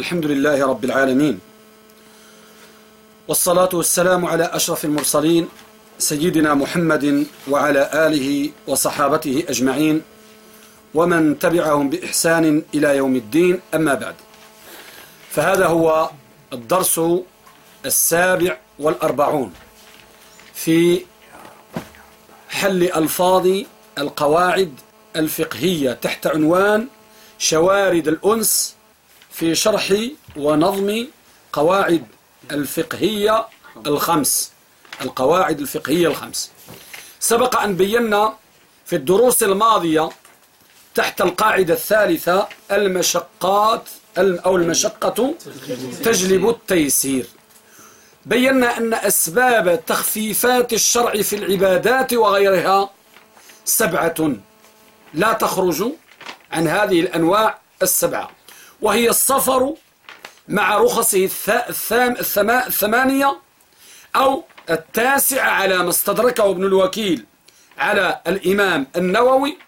الحمد لله رب العالمين. والصلاة والسلام على أشرف المرسلين سيدنا محمد وعلى آله وصحابته أجمعين ومن تبعهم بإحسان إلى يوم الدين. أما بعد فهذا هو الدرس السابع والأربعون في حل ألفاظ القواعد الفقهية تحت عنوان شوارد الأنس في شرح ونظم قواعد الفقهية الخمس. القواعد الفقهية الخمس. سبق أن بينا في الدروس الماضية تحت القاعدة الثالثة المشقات أو المشقة تجلب التيسير. بينا أن أسباب تخفيفات الشرع في العبادات وغيرها سبعة. لا تخرج عن هذه الأنواع السبعة. وهي السفر مع رخصه الثمانية أو التاسعة على ما استدركه ابن الوكيل على الإمام النووي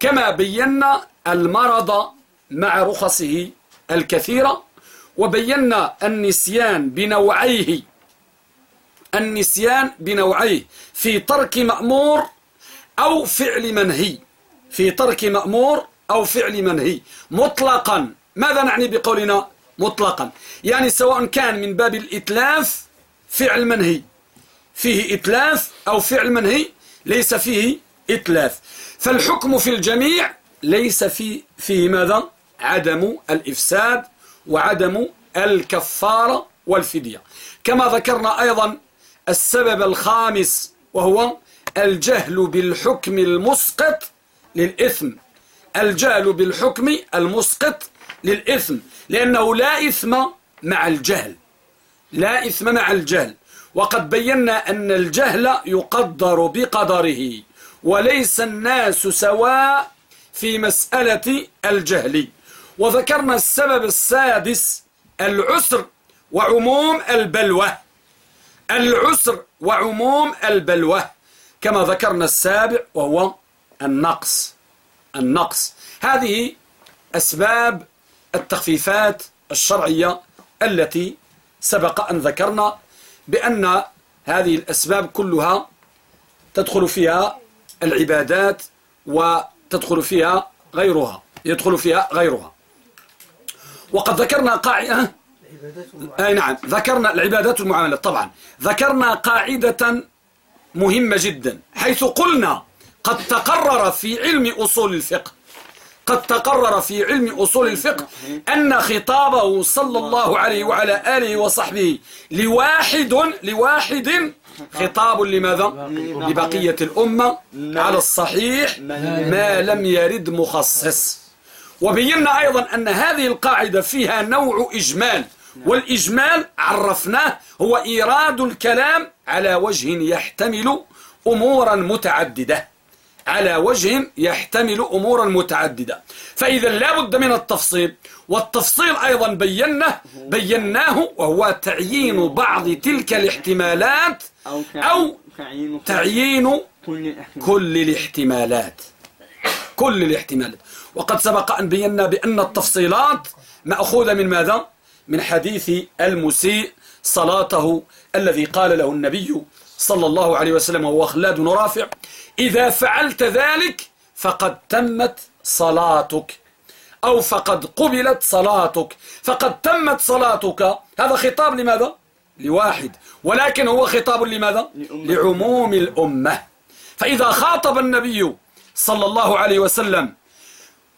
كما بينا المرض مع رخصه الكثيرة وبينا النسيان بنوعيه النسيان بنوعيه في ترك مأمور أو فعل منهي في ترك مأمور أو فعل منهي مطلقا. ماذا نعني بقولنا مطلقا؟ يعني سواء كان من باب الإتلاف فعل منهي. فيه إتلاف أو فعل منهي ليس فيه إتلاف. فالحكم في الجميع ليس فيه, فيه ماذا؟ عدم الإفساد وعدم الكفارة والفدية. كما ذكرنا أيضا السبب الخامس وهو الجهل بالحكم المسقط للإثم. الجهل بالحكم المسقط للإثم لأنه لا إثم مع الجهل لا إثم مع الجهل. وقد بينا أن الجهل يقدر بقدره وليس الناس سواء في مسألة الجهل. وذكرنا السبب السادس العسر وعموم البلوى العسر وعموم البلوى كما ذكرنا السابع وهو النقص النقص. هذه أسباب التخفيفات الشرعية التي سبق أن ذكرنا بأن هذه الأسباب كلها تدخل فيها العبادات وتدخل فيها غيرها يدخل فيها غيرها. وقد ذكرنا قاعدة أي نعم ذكرنا العبادات والمعاملات طبعا. ذكرنا قاعدة مهمة جدا حيث قلنا قد تقرر في علم أصول الفقه قد تقرر في علم أصول الفقه أن خطابه صلى الله عليه وعلى آله وصحبه لواحد لواحد خطاب لماذا؟ لبقية الأمة على الصحيح ما لم يرد مخصص. وبينا أيضا أن هذه القاعدة فيها نوع إجمال والإجمال عرفناه هو إيراد الكلام على وجه يحتمل أمورا متعددة. على وجه يحتمل أمورا متعددة. فإذا لا بد من التفصيل والتفصيل أيضا بيناه بيناه وهو تعيين بعض تلك الاحتمالات أو تعيين كل الاحتمالات. كل الاحتمالات. وقد سبق أن بينا بأن التفصيلات مأخوذة من ماذا؟ من حديث المسيء صلاته الذي قال له النبي صلى الله عليه وسلم وهو خلاد رافع إذا فعلت ذلك فقد تمت صلاتك. أو فقد قبلت صلاتك. فقد تمت صلاتك. هذا خطاب لماذا؟ لواحد. ولكن هو خطاب لماذا؟ لعموم الأمة. فإذا خاطب النبي صلى الله عليه وسلم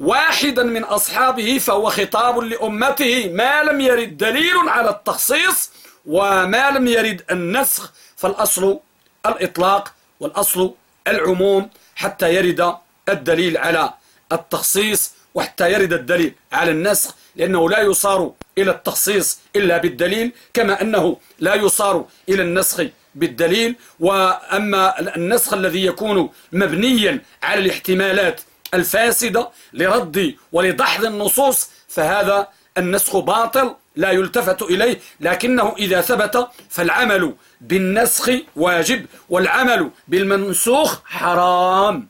واحدا من أصحابه فهو خطاب لأمته. ما لم يرد دليل على التخصيص وما لم يرد النسخ. فالأصل الإطلاق والأصل العموم حتى يرد الدليل على التخصيص وحتى يرد الدليل على النسخ لأنه لا يصار إلى التخصيص إلا بالدليل كما أنه لا يصار إلى النسخ بالدليل. وأما النسخ الذي يكون مبنيا على الاحتمالات الفاسدة لرد ولدحض النصوص فهذا النسخ باطل. لا يلتفت إليه لكنه إذا ثبت فالعمل بالنسخ واجب والعمل بالمنسوخ حرام.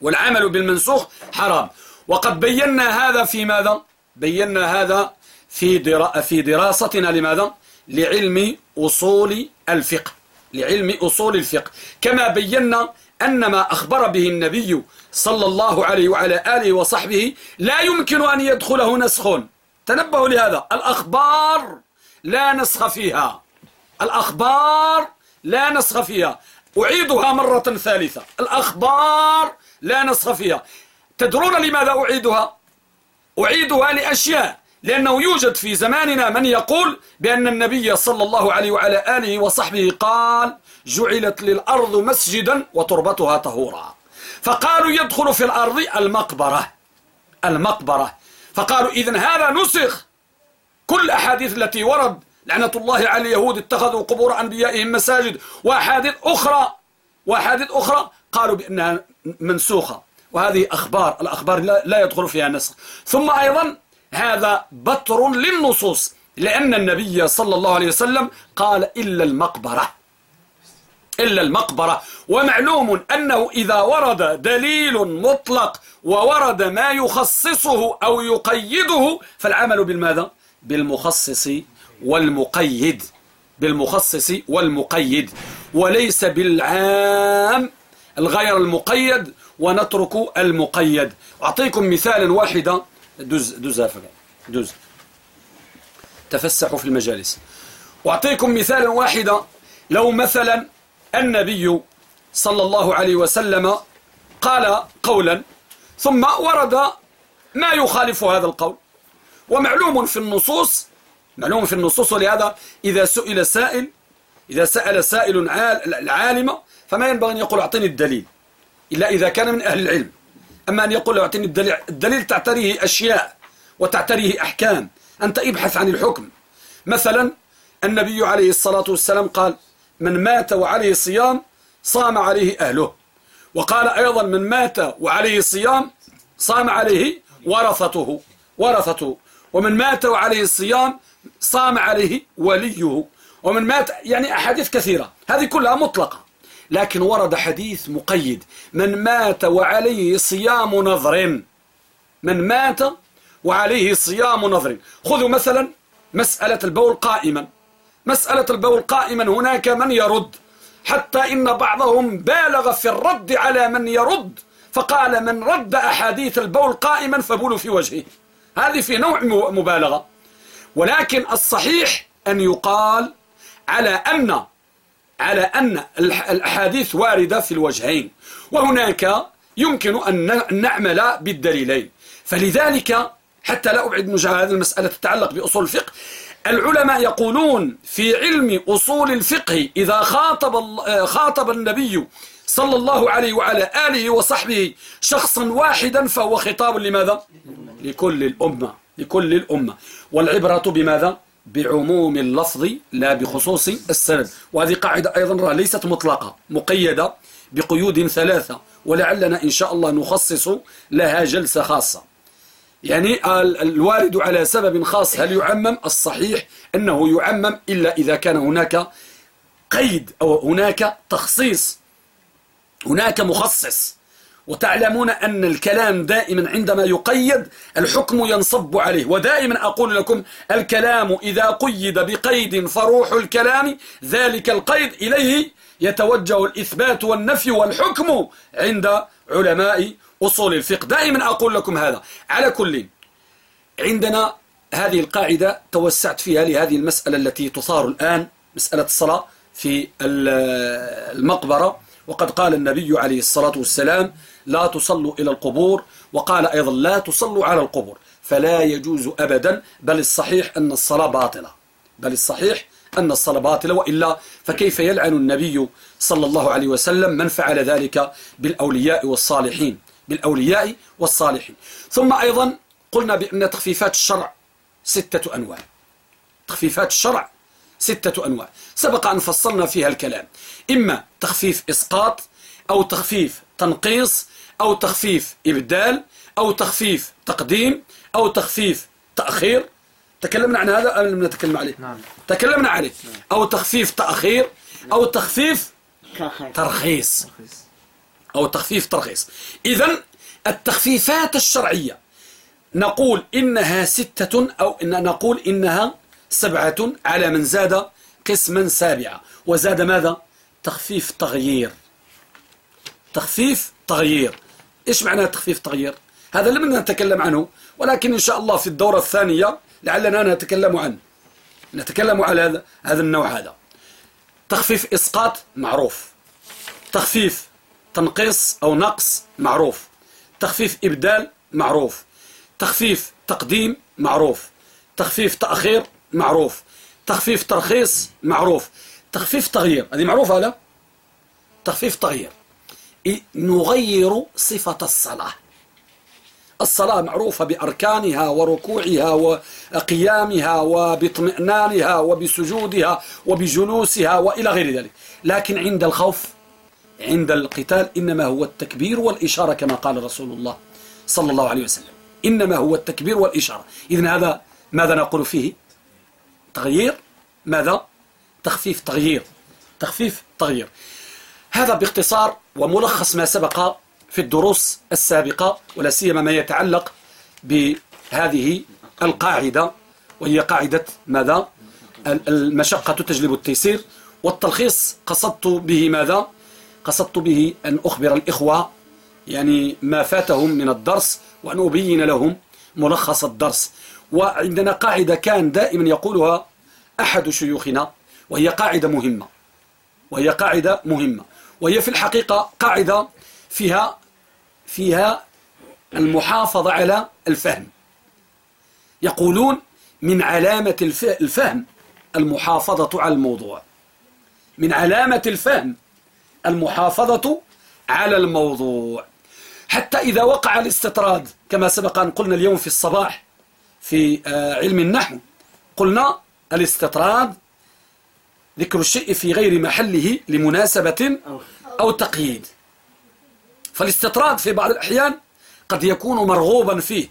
والعمل بالمنسوخ حرام. وقد بينا هذا في ماذا؟ بينا هذا في في دراستنا لماذا؟ لعلم أصول الفقه. لعلم أصول الفقه. كما بينا أن ما أخبر به النبي صلى الله عليه وعلى آله وصحبه لا يمكن أن يدخله نسخ. تنبهوا لهذا. الأخبار لا نسخ فيها. الأخبار لا نسخ فيها. أعيدها مرة ثالثة. الأخبار لا نسخ فيها. تدرون لماذا أعيدها؟ أعيدها لأشياء. لأنه يوجد في زماننا من يقول بأن النبي صلى الله عليه وعلى آله وصحبه قال جعلت للأرض مسجدا وتربتها طهورا. فقالوا يدخل في الأرض المقبرة. المقبرة. فقالوا إذن هذا نسخ كل الأحاديث التي ورد. لعنة الله على اليهود اتخذوا قبور أنبيائهم مساجد. وأحاديث أخرى وأحاديث أخرى قالوا بأنها منسوخة. وهذه أخبار الأخبار لا يدخل فيها نسخ. ثم أيضا هذا بتر للنصوص لأن النبي صلى الله عليه وسلم قال إلا المقبرة. إلا المقبرة. ومعلوم أنه إذا ورد دليل مطلق وورد ما يخصصه أو يقيده فالعمل بالماذا؟ بالمخصص والمقيد. بالمخصص والمقيد. وليس بالعام الغير المقيد ونترك المقيد. أعطيكم مثالا واحدا دوز دوز دوز. تفسحوا في المجالس. أعطيكم مثالا واحدا لو مثلا النبي صلى الله عليه وسلم قال قولا ثم ورد ما يخالف هذا القول. ومعلوم في النصوص معلوم في النصوص ولهذا إذا سئل سائل إذا سأل سائل العالم فما ينبغي أن يقول أعطيني الدليل إلا إذا كان من أهل العلم. أما أن يقول أعطيني الدليل الدليل تعتريه أشياء وتعتريه أحكام. أنت ابحث عن الحكم. مثلا النبي عليه الصلاة والسلام قال من مات وعليه صيام صام عليه أهله. وقال أيضا من مات وعليه صيام صام عليه ورثته ورثته. ومن مات وعليه الصيام صام عليه وليه. ومن مات يعني أحاديث كثيرة هذه كلها مطلقة. لكن ورد حديث مقيد من مات وعليه صيام نظر. من مات وعليه صيام نظر. خذوا مثلا مسألة البول قائما. مسألة البول قائما هناك من يرد. حتى إن بعضهم بالغ في الرد على من يرد فقال من رد أحاديث البول قائما فبول في وجهه. هذه في نوع مبالغة. ولكن الصحيح أن يقال على أن على أن الأحاديث واردة في الوجهين. وهناك يمكن أن نعمل بالدليلين. فلذلك حتى لا أبعد من هذه المسألة تتعلق بأصول الفقه العلماء يقولون في علم أصول الفقه إذا خاطب, خاطب النبي صلى الله عليه وعلى آله وصحبه شخصا واحدا فهو خطاب لماذا؟ لكل الأمة لكل الأمة والعبرة بماذا؟ بعموم اللفظ لا بخصوص السند وهذه قاعدة أيضا ليست مطلقة مقيدة بقيود ثلاثة ولعلنا إن شاء الله نخصص لها جلسة خاصة يعني الوارد على سبب خاص هل يعمم؟ الصحيح أنه يعمم إلا إذا كان هناك قيد أو هناك تخصيص هناك مخصص. وتعلمون أن الكلام دائما عندما يقيد الحكم ينصب عليه. ودائما أقول لكم الكلام إذا قيد بقيد فروح الكلام ذلك القيد إليه يتوجه الإثبات والنفي والحكم عند علماء أصول الفقه. دائما أقول لكم هذا. على كل عندنا هذه القاعدة توسعت فيها لهذه المسألة التي تثار الآن مسألة الصلاة في المقبرة. وقد قال النبي عليه الصلاة والسلام لا تصلوا إلى القبور. وقال أيضا لا تصلوا على القبور. فلا يجوز أبدا بل الصحيح أن الصلاة باطلة. بل الصحيح أن الصلاة باطلة. وإلا فكيف يلعن النبي صلى الله عليه وسلم من فعل ذلك بالأولياء والصالحين؟ بالأولياء والصالحين. ثم أيضا قلنا بأن تخفيفات الشرع ستة أنواع. تخفيفات الشرع ستة أنواع. سبق أن فصلنا فيها الكلام. إما تخفيف إسقاط أو تخفيف تنقيص أو تخفيف إبدال أو تخفيف تقديم أو تخفيف تأخير. تكلمنا عن هذا أو لم نتكلم عليه. نعم. تكلمنا عليه. نعم. أو تخفيف تأخير أو تخفيف ترخيص. أو تخفيف ترخيص. إذا التخفيفات الشرعية نقول إنها ستة أو إن نقول إنها سبعة على من زاد قسما سابعا. وزاد ماذا؟ تخفيف تغيير. تخفيف تغيير. إيش معنى تخفيف تغيير؟ هذا لم نتكلم عنه ولكن إن شاء الله في الدورة الثانية لعلنا نتكلم عنه. نتكلم على هذا هذا النوع هذا. تخفيف إسقاط معروف. تخفيف تنقيص أو نقص معروف. تخفيف إبدال معروف. تخفيف تقديم معروف. تخفيف تأخير معروف. تخفيف ترخيص معروف. تخفيف تغيير. هذه معروفة لا تخفيف تغيير. نغير صفة الصلاة. الصلاة معروفة بأركانها وركوعها وقيامها وباطمئنانها وبسجودها وبجلوسها وإلى غير ذلك. لكن عند الخوف عند القتال إنما هو التكبير والإشارة كما قال رسول الله صلى الله عليه وسلم. إنما هو التكبير والإشارة. إذن هذا ماذا نقول فيه؟ تغيير. ماذا؟ تخفيف تغيير. تخفيف تغيير. هذا باختصار وملخص ما سبق في الدروس السابقة ولا سيما ما يتعلق بهذه القاعدة وهي قاعدة ماذا؟ المشقة تجلب التيسير. والتلخيص قصدت به ماذا؟ قصدت به أن أخبر الإخوة يعني ما فاتهم من الدرس وأن أبين لهم ملخص الدرس. وعندنا قاعدة كان دائما يقولها أحد شيوخنا وهي قاعدة مهمة. وهي قاعدة مهمة. وهي في الحقيقة قاعدة فيها فيها المحافظة على الفهم. يقولون من علامة الفهم المحافظة على الموضوع. من علامة الفهم المحافظة على الموضوع. حتى إذا وقع الاستطراد كما سبق أن قلنا اليوم في الصباح في آه، علم النحو قلنا الاستطراد ذكر الشيء في غير محله لمناسبة أو تقييد. فالاستطراد في بعض الأحيان قد يكون مرغوبا فيه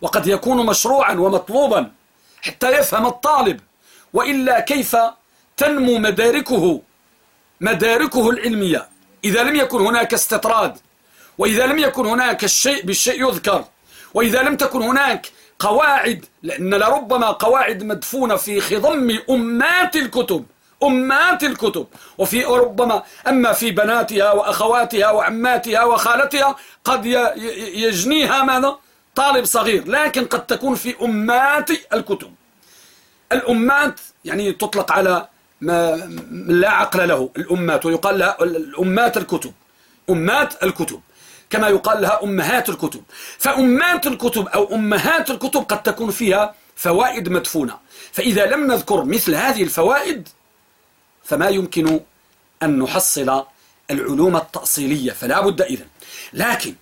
وقد يكون مشروعا ومطلوبا حتى يفهم الطالب وإلا كيف تنمو مداركه مداركه العلمية. إذا لم يكن هناك استطراد وإذا لم يكن هناك الشيء بالشيء يذكر وإذا لم تكن هناك قواعد لأن لربما قواعد مدفونة في خضم أمات الكتب أمات الكتب. وفي ربما أما في بناتها وأخواتها وعماتها وخالتها قد يجنيها ماذا؟ طالب صغير لكن قد تكون في أمات الكتب. الأمات يعني تطلق على ما لا عقل له الأمات ويقال لها الأمات الكتب أمات الكتب كما يقال لها أمهات الكتب. فأمات الكتب أو أمهات الكتب قد تكون فيها فوائد مدفونة. فإذا لم نذكر مثل هذه الفوائد فما يمكن أن نحصل العلوم التأصيلية فلا بد إذن. لكن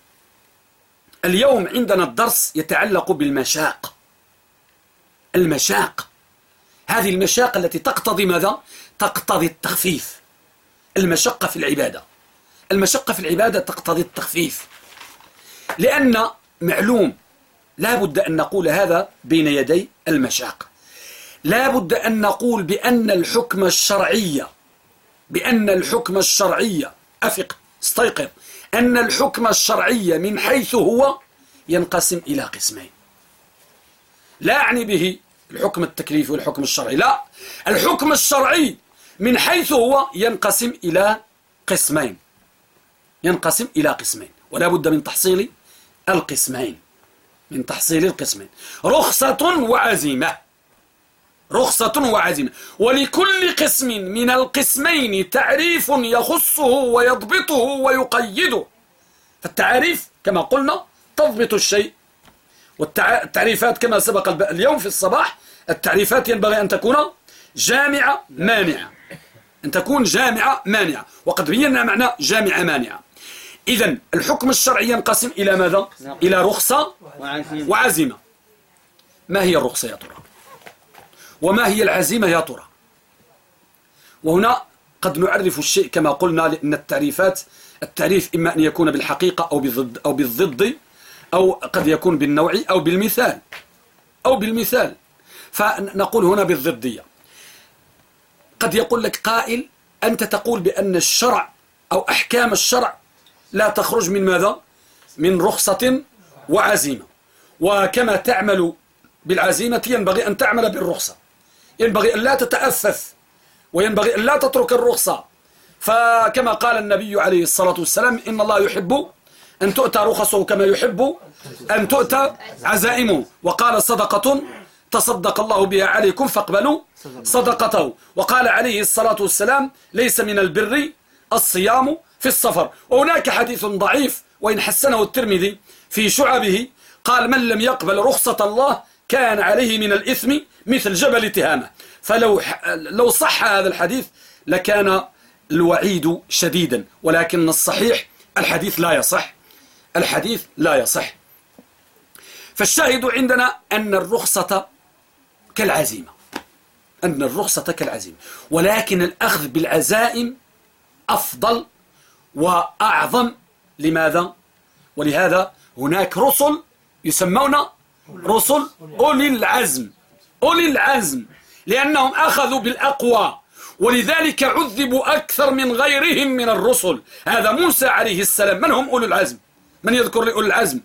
اليوم عندنا الدرس يتعلق بالمشاق. المشاق هذه المشاق التي تقتضي ماذا؟ تقتضي التخفيف. المشقة في العبادة. المشقة في العبادة تقتضي التخفيف. لأن معلوم لا بد أن نقول هذا بين يدي المشاق. لا بد أن نقول بأن الحكم الشرعي بأن الحكم الشرعي أفق استيقظ أن الحكم الشرعي من حيث هو ينقسم إلى قسمين. لا أعني به الحكم التكليفي والحكم الشرعي. لا الحكم الشرعي من حيث هو ينقسم إلى قسمين. ينقسم إلى قسمين ولا بد من تحصيل القسمين. من تحصيل القسمين. رخصة وعزيمة. رخصة وعزيمة. ولكل قسم من القسمين تعريف يخصه ويضبطه ويقيده. فالتعريف كما قلنا تضبط الشيء والتعريفات كما سبق اليوم في الصباح التعريفات ينبغي أن تكون جامعة مانعة أن تكون جامعة مانعة وقد بينا معنى جامعة مانعة إذا الحكم الشرعي ينقسم إلى ماذا؟ إلى رخصة وعزيمة ما هي الرخصة يا ترى؟ وما هي العزيمة يا ترى؟ وهنا قد نعرف الشيء كما قلنا لأن التعريفات التعريف إما أن يكون بالحقيقة أو بالضد أو بالضد أو قد يكون بالنوع أو بالمثال أو بالمثال. فنقول هنا بالضدية. قد يقول لك قائل أنت تقول بأن الشرع أو أحكام الشرع لا تخرج من ماذا؟ من رخصة وعزيمة. وكما تعمل بالعزيمة ينبغي أن تعمل بالرخصة. ينبغي أن لا تتأفف وينبغي أن لا تترك الرخصة. فكما قال النبي عليه الصلاة والسلام إن الله يحب أن تؤتى رخصه كما يحب أن تؤتى؟ عزائمه وقال صدقة. تصدق الله بها عليكم فاقبلوا. صدقته وقال عليه الصلاة والسلام ليس من البر الصيام في السفر. وهناك حديث ضعيف وإن حسنه الترمذي في شعبه قال من لم يقبل رخصة الله كان عليه من الإثم مثل جبل تهامة. فلو لو صح هذا الحديث لكان الوعيد شديدا. ولكن الصحيح الحديث لا يصح. الحديث لا يصح. فالشاهد عندنا أن الرخصة كالعزيمة. أن الرخصة كالعزيمة. ولكن الأخذ بالعزائم أفضل وأعظم. لماذا؟ ولهذا هناك رسل يسمون رسل أولي العزم. أولي العزم. لأنهم أخذوا بالأقوى. ولذلك عذبوا أكثر من غيرهم من الرسل. هذا موسى عليه السلام. من هم أولي العزم؟ من يذكر لي أولي العزم؟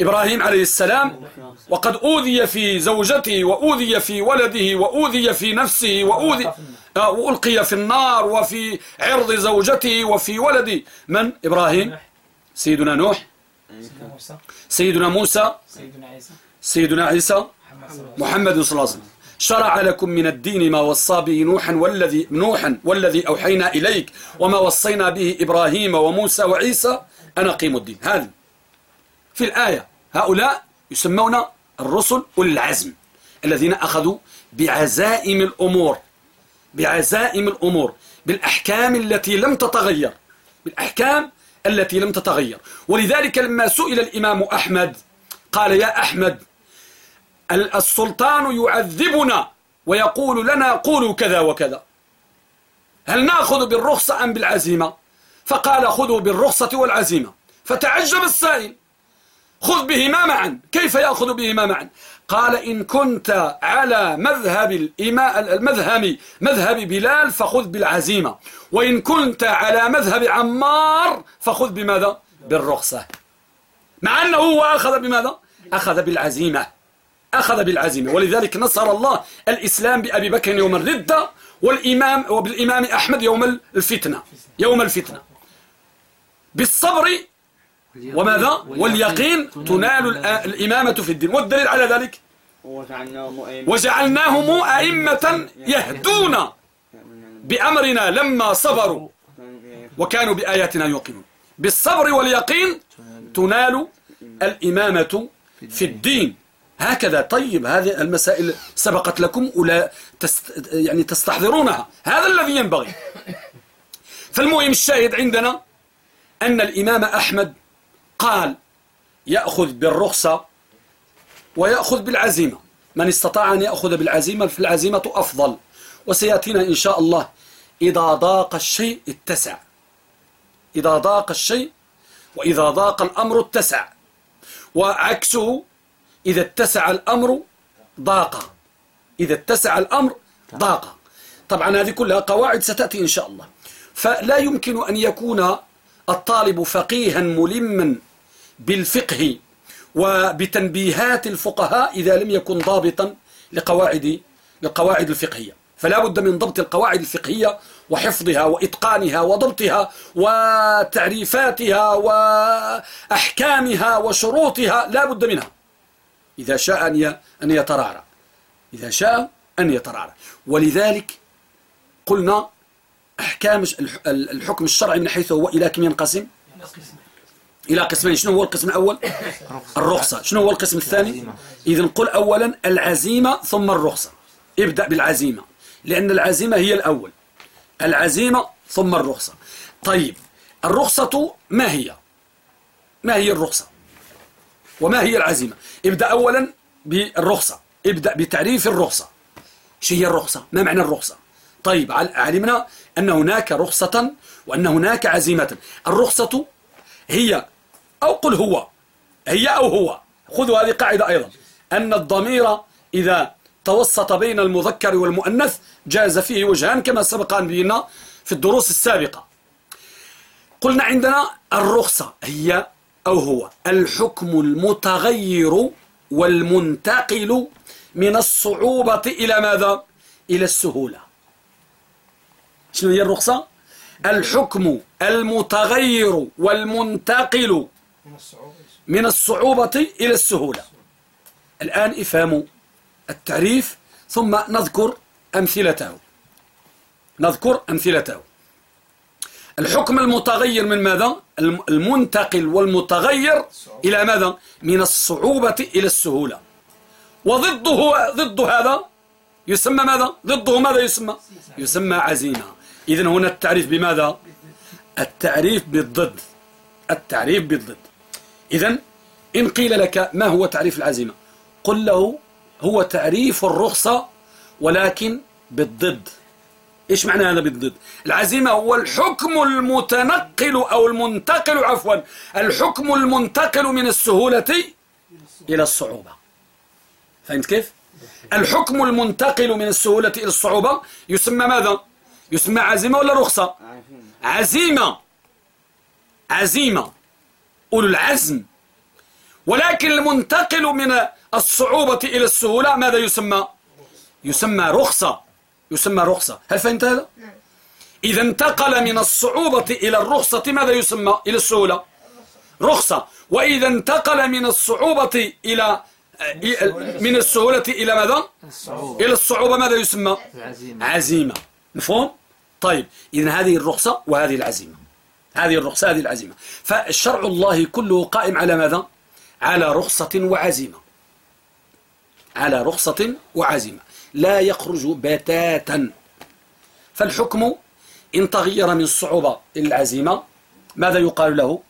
إبراهيم عليه السلام وقد أوذي في زوجته وأوذي في ولده وأوذي في نفسه وأوذي آه، وألقي في النار وفي عرض زوجته وفي ولده. من؟ إبراهيم. سيدنا نوح. سيدنا موسى. سيدنا عيسى. محمد صلى الله عليه وسلم. شرع لكم من الدين ما وصى به نوحا والذي نوحا والذي أوحينا إليك وما وصينا به إبراهيم وموسى وعيسى أن أقيموا الدين. هذا في الآية. هؤلاء يسمون الرسل أولي العزم الذين أخذوا بعزائم الأمور بعزائم الأمور بالأحكام التي لم تتغير بالأحكام التي لم تتغير. ولذلك لما سئل الإمام أحمد قال يا أحمد السلطان يعذبنا ويقول لنا قولوا كذا وكذا. هل نأخذ بالرخصة أم بالعزيمة؟ فقال خذوا بالرخصة والعزيمة. فتعجب السائل. خذ بهما معا. كيف يأخذ بهما معا؟ قال إن كنت على مذهب المذهب مذهب بلال فخذ بالعزيمة. وإن كنت على مذهب عمار فخذ بماذا؟ بالرخصة. مع أنه هو أخذ بماذا؟ أخذ بالعزيمة. أخذ بالعزيمة. ولذلك نصر الله الإسلام بأبي بكر يوم الردة والإمام وبالإمام أحمد يوم الفتنة. يوم الفتنة. بالصبر وماذا؟ واليقين تنال الإمامة في الدين. والدليل على ذلك؟ وجعلناهم أئمة يهدون بأمرنا لما صبروا وكانوا بآياتنا يوقنون. بالصبر واليقين تنال الإمامة في الدين. هكذا. طيب هذه المسائل سبقت لكم ولا تست يعني تستحضرونها. هذا الذي ينبغي. فالمهم الشاهد عندنا أن الإمام أحمد قال يأخذ بالرخصة ويأخذ بالعزيمة. من استطاع أن يأخذ بالعزيمة فالعزيمة أفضل. وسيأتينا إن شاء الله. إذا ضاق الشيء اتسع. إذا ضاق الشيء وإذا ضاق الأمر اتسع. وعكسه إذا اتسع الأمر ضاق. إذا اتسع الأمر ضاق. طبعا هذه كلها قواعد ستأتي إن شاء الله. فلا يمكن أن يكون الطالب فقيها ملما. بالفقه وبتنبيهات الفقهاء إذا لم يكن ضابطا لقواعد للقواعد الفقهية. فلا بد من ضبط القواعد الفقهية وحفظها وإتقانها وضبطها وتعريفاتها وأحكامها وشروطها لا بد منها. إذا شاء أن يترعرع إذا شاء أن يترعرع ولذلك قلنا أحكام الحكم الشرعي من حيث هو إلى كم ينقسم. إلى قسمين. شنو هو القسم الأول؟ الرخصة. شنو هو القسم الثاني؟ إذا قل أولا العزيمة ثم الرخصة. ابدأ بالعزيمة لأن العزيمة هي الأول. العزيمة ثم الرخصة. طيب الرخصة ما هي؟ ما هي الرخصة؟ وما هي العزيمة؟ ابدأ أولا بالرخصة. ابدأ بتعريف الرخصة. شو هي الرخصة؟ ما معنى الرخصة؟ طيب علمنا أن هناك رخصة وأن هناك عزيمة؟ الرخصة هي أو قل هو. هي أو هو. خذوا هذه قاعدة أيضا. أن الضمير إذا توسط بين المذكر والمؤنث جاز فيه وجهان كما سبق أن بينا في الدروس السابقة. قلنا عندنا الرخصة. هي أو هو. الحكم المتغير والمنتقل من الصعوبة إلى ماذا؟ إلى السهولة. شنو هي الرخصة؟ الحكم المتغير والمنتقل من الصعوبة. إلى السهولة. الآن افهموا التعريف ثم نذكر أمثلته. نذكر أمثلته. الحكم المتغير من ماذا؟ المنتقل والمتغير إلى ماذا؟ من الصعوبة إلى السهولة. وضده ضد هذا يسمى ماذا؟ ضده ماذا يسمى؟ يسمى عزيمة. إذن هنا التعريف بماذا؟ التعريف بالضد. التعريف بالضد. إذن إن قيل لك ما هو تعريف العزيمة قل له هو تعريف الرخصة ولكن بالضد. إيش معنى هذا بالضد؟ العزيمة هو الحكم المتنقل أو المنتقل عفوا الحكم المنتقل من السهولة إلى الصعوبة. فهمت كيف؟ الحكم المنتقل من السهولة إلى الصعوبة يسمى ماذا؟ يسمى عزيمة ولا رخصة؟ عزيمة عزيمة أولو العزم. ولكن المنتقل من الصعوبة إلى السهولة ماذا يسمى؟ يسمى رخصة. يسمى رخصة. هل فهمت هذا؟ نعم. إذا انتقل من الصعوبة إلى الرخصة ماذا يسمى؟ إلى السهولة. رخصة. وإذا انتقل من الصعوبة إلى من السهولة إلى ماذا؟ الصعوبة. إلى الصعوبة ماذا يسمى؟ العزيمة. عزيمة. مفهوم؟ طيب. إذا هذه الرخصة وهذه العزيمة. هذه الرخصة هذه العزيمة. فالشرع الله كله قائم على ماذا؟ على رخصة وعزيمة. على رخصة وعزيمة. لا يخرج بتاتا. فالحكم إن تغير من الصعوبة إلى العزيمة ماذا يقال له؟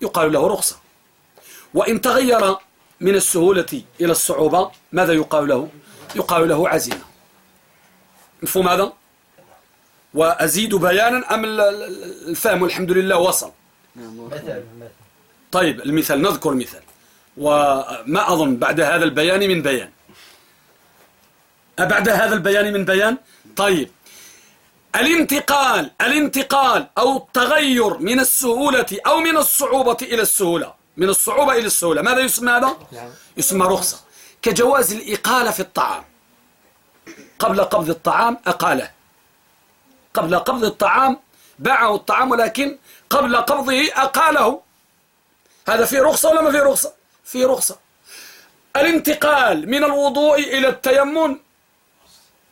يقال له رخصة. وإن تغير من السهولة إلى الصعوبة ماذا يقال له؟ يقال له عزيمة. مفهوم هذا؟ وأزيد بيانا أم الفهم الحمد لله وصل؟ طيب المثال نذكر مثال. وما أظن بعد هذا البيان من بيان؟ بعد هذا البيان من بيان؟ طيب. الانتقال الانتقال أو التغير من السهولة أو من الصعوبة إلى السهولة. من الصعوبة إلى السهولة. ماذا يسمى هذا؟ نعم. يسمى رخصة. كجواز الإقالة في الطعام. قبل قبض الطعام أقاله. قبل قبض الطعام باعه الطعام ولكن قبل قبضه أقاله. هذا فيه رخصة ولا ما فيه رخصة؟ فيه رخصة. الانتقال من الوضوء إلى التيمم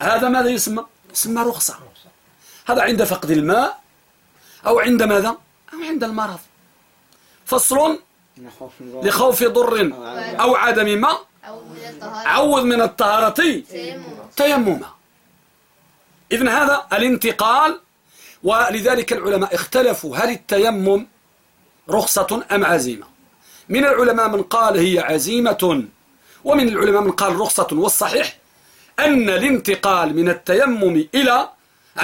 هذا ماذا يسمى؟ يسمى رخصة. هذا عند فقد الماء أو عند ماذا؟ أو عند المرض. فصل لخوف ضر أو عدم ما عوض من الطهارة. تيمما إذن هذا الانتقال ولذلك العلماء اختلفوا هل التيمم رخصة أم عزيمة. من العلماء من قال هي عزيمة ومن العلماء من قال رخصة والصحيح أن الانتقال من التيمم إلى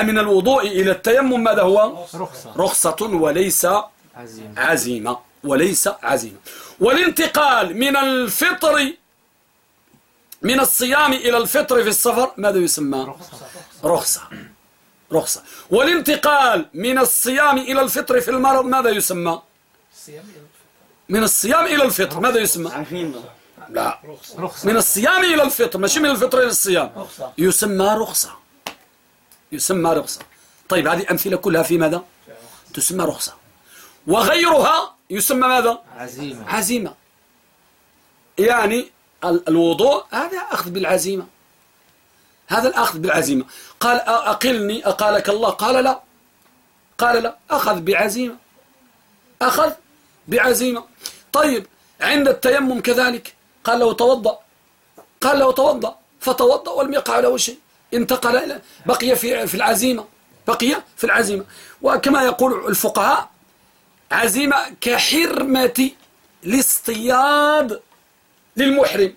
من الوضوء إلى التيمم ماذا هو؟ رخصة, رخصة وليس عزيمة, عزيمة وليس عزيمة. والانتقال من الفطر من الصيام إلى الفطر في السفر ماذا يسمى؟ رخصة. رخصة, رخصة. والانتقال من الصيام إلى الفطر في المرض ماذا يسمى؟ من الصيام إلى الفطر ماذا يسمى؟ لا. رخصة. من الصيام إلى الفطر. ماشي من الفطر إلى الصيام. يسمى رخصة. يسمى رخصة. طيب هذه أمثلة كلها في ماذا؟ تسمى رخصة. وغيرها يسمى ماذا؟ عزيمة. عزيمة. يعني الوضوء هذا أخذ بالعزيمة. هذا الأخذ بالعزيمة. قال أقلني أقالك الله؟ قال لا. قال لا. أخذ بعزيمة. أخذ بعزيمة. طيب عند التيمم كذلك؟ قال له توضأ. قال له توضأ. فتوضأ ولم يقع له شيء. انتقل إلى بقي في في العزيمة. بقي في العزيمة. وكما يقول الفقهاء عزيمة كحرمة الاصطياد للمحرم.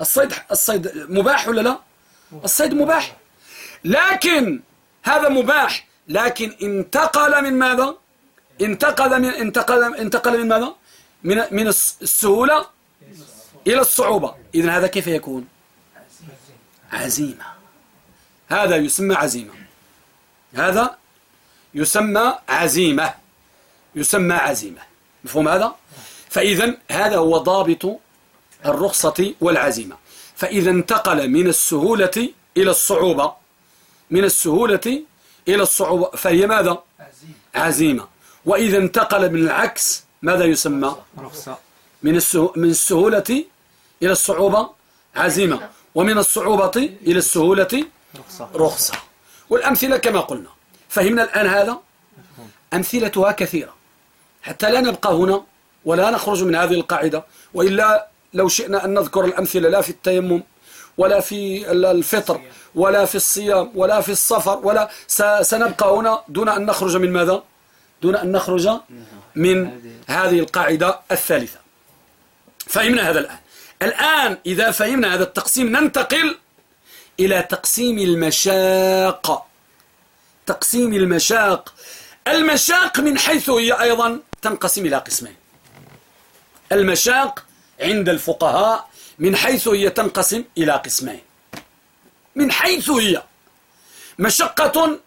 الصيد الصيد مباح ولا لا؟ الصيد مباح. لكن هذا مباح. لكن انتقل من ماذا؟ انتقل من انتقل انتقل من ماذا؟ من من السهولة إلى الصعوبة. إذن هذا كيف يكون؟ عزيمة. هذا يسمى عزيمة. هذا يسمى عزيمة. يسمى عزيمة. مفهوم هذا؟ فإذا هذا هو ضابط الرخصة والعزيمة. فإذا انتقل من السهولة إلى الصعوبة. من السهولة إلى الصعوبة فهي ماذا؟ عزيمة. وإذا انتقل من العكس ماذا يسمى؟ رخصة. من من السهولة إلى الصعوبة عزيمة. ومن الصعوبة إلى السهولة رخصة, رخصة. والأمثلة كما قلنا. فهمنا الآن هذا؟ أمثلتها كثيرة. حتى لا نبقى هنا ولا نخرج من هذه القاعدة وإلا لو شئنا أن نذكر الأمثلة لا في التيمم. ولا في الفطر ولا في الصيام ولا في السفر ولا سنبقى هنا دون أن نخرج من ماذا؟ دون أن نخرج من هذه القاعدة الثالثة. فهمنا هذا الآن. الآن إذا فهمنا هذا التقسيم ننتقل إلى تقسيم المشاق. تقسيم المشاق. المشاق من حيث هي أيضا تنقسم إلى قسمين. المشاق عند الفقهاء من حيث هي تنقسم إلى قسمين. من حيث هي مشقة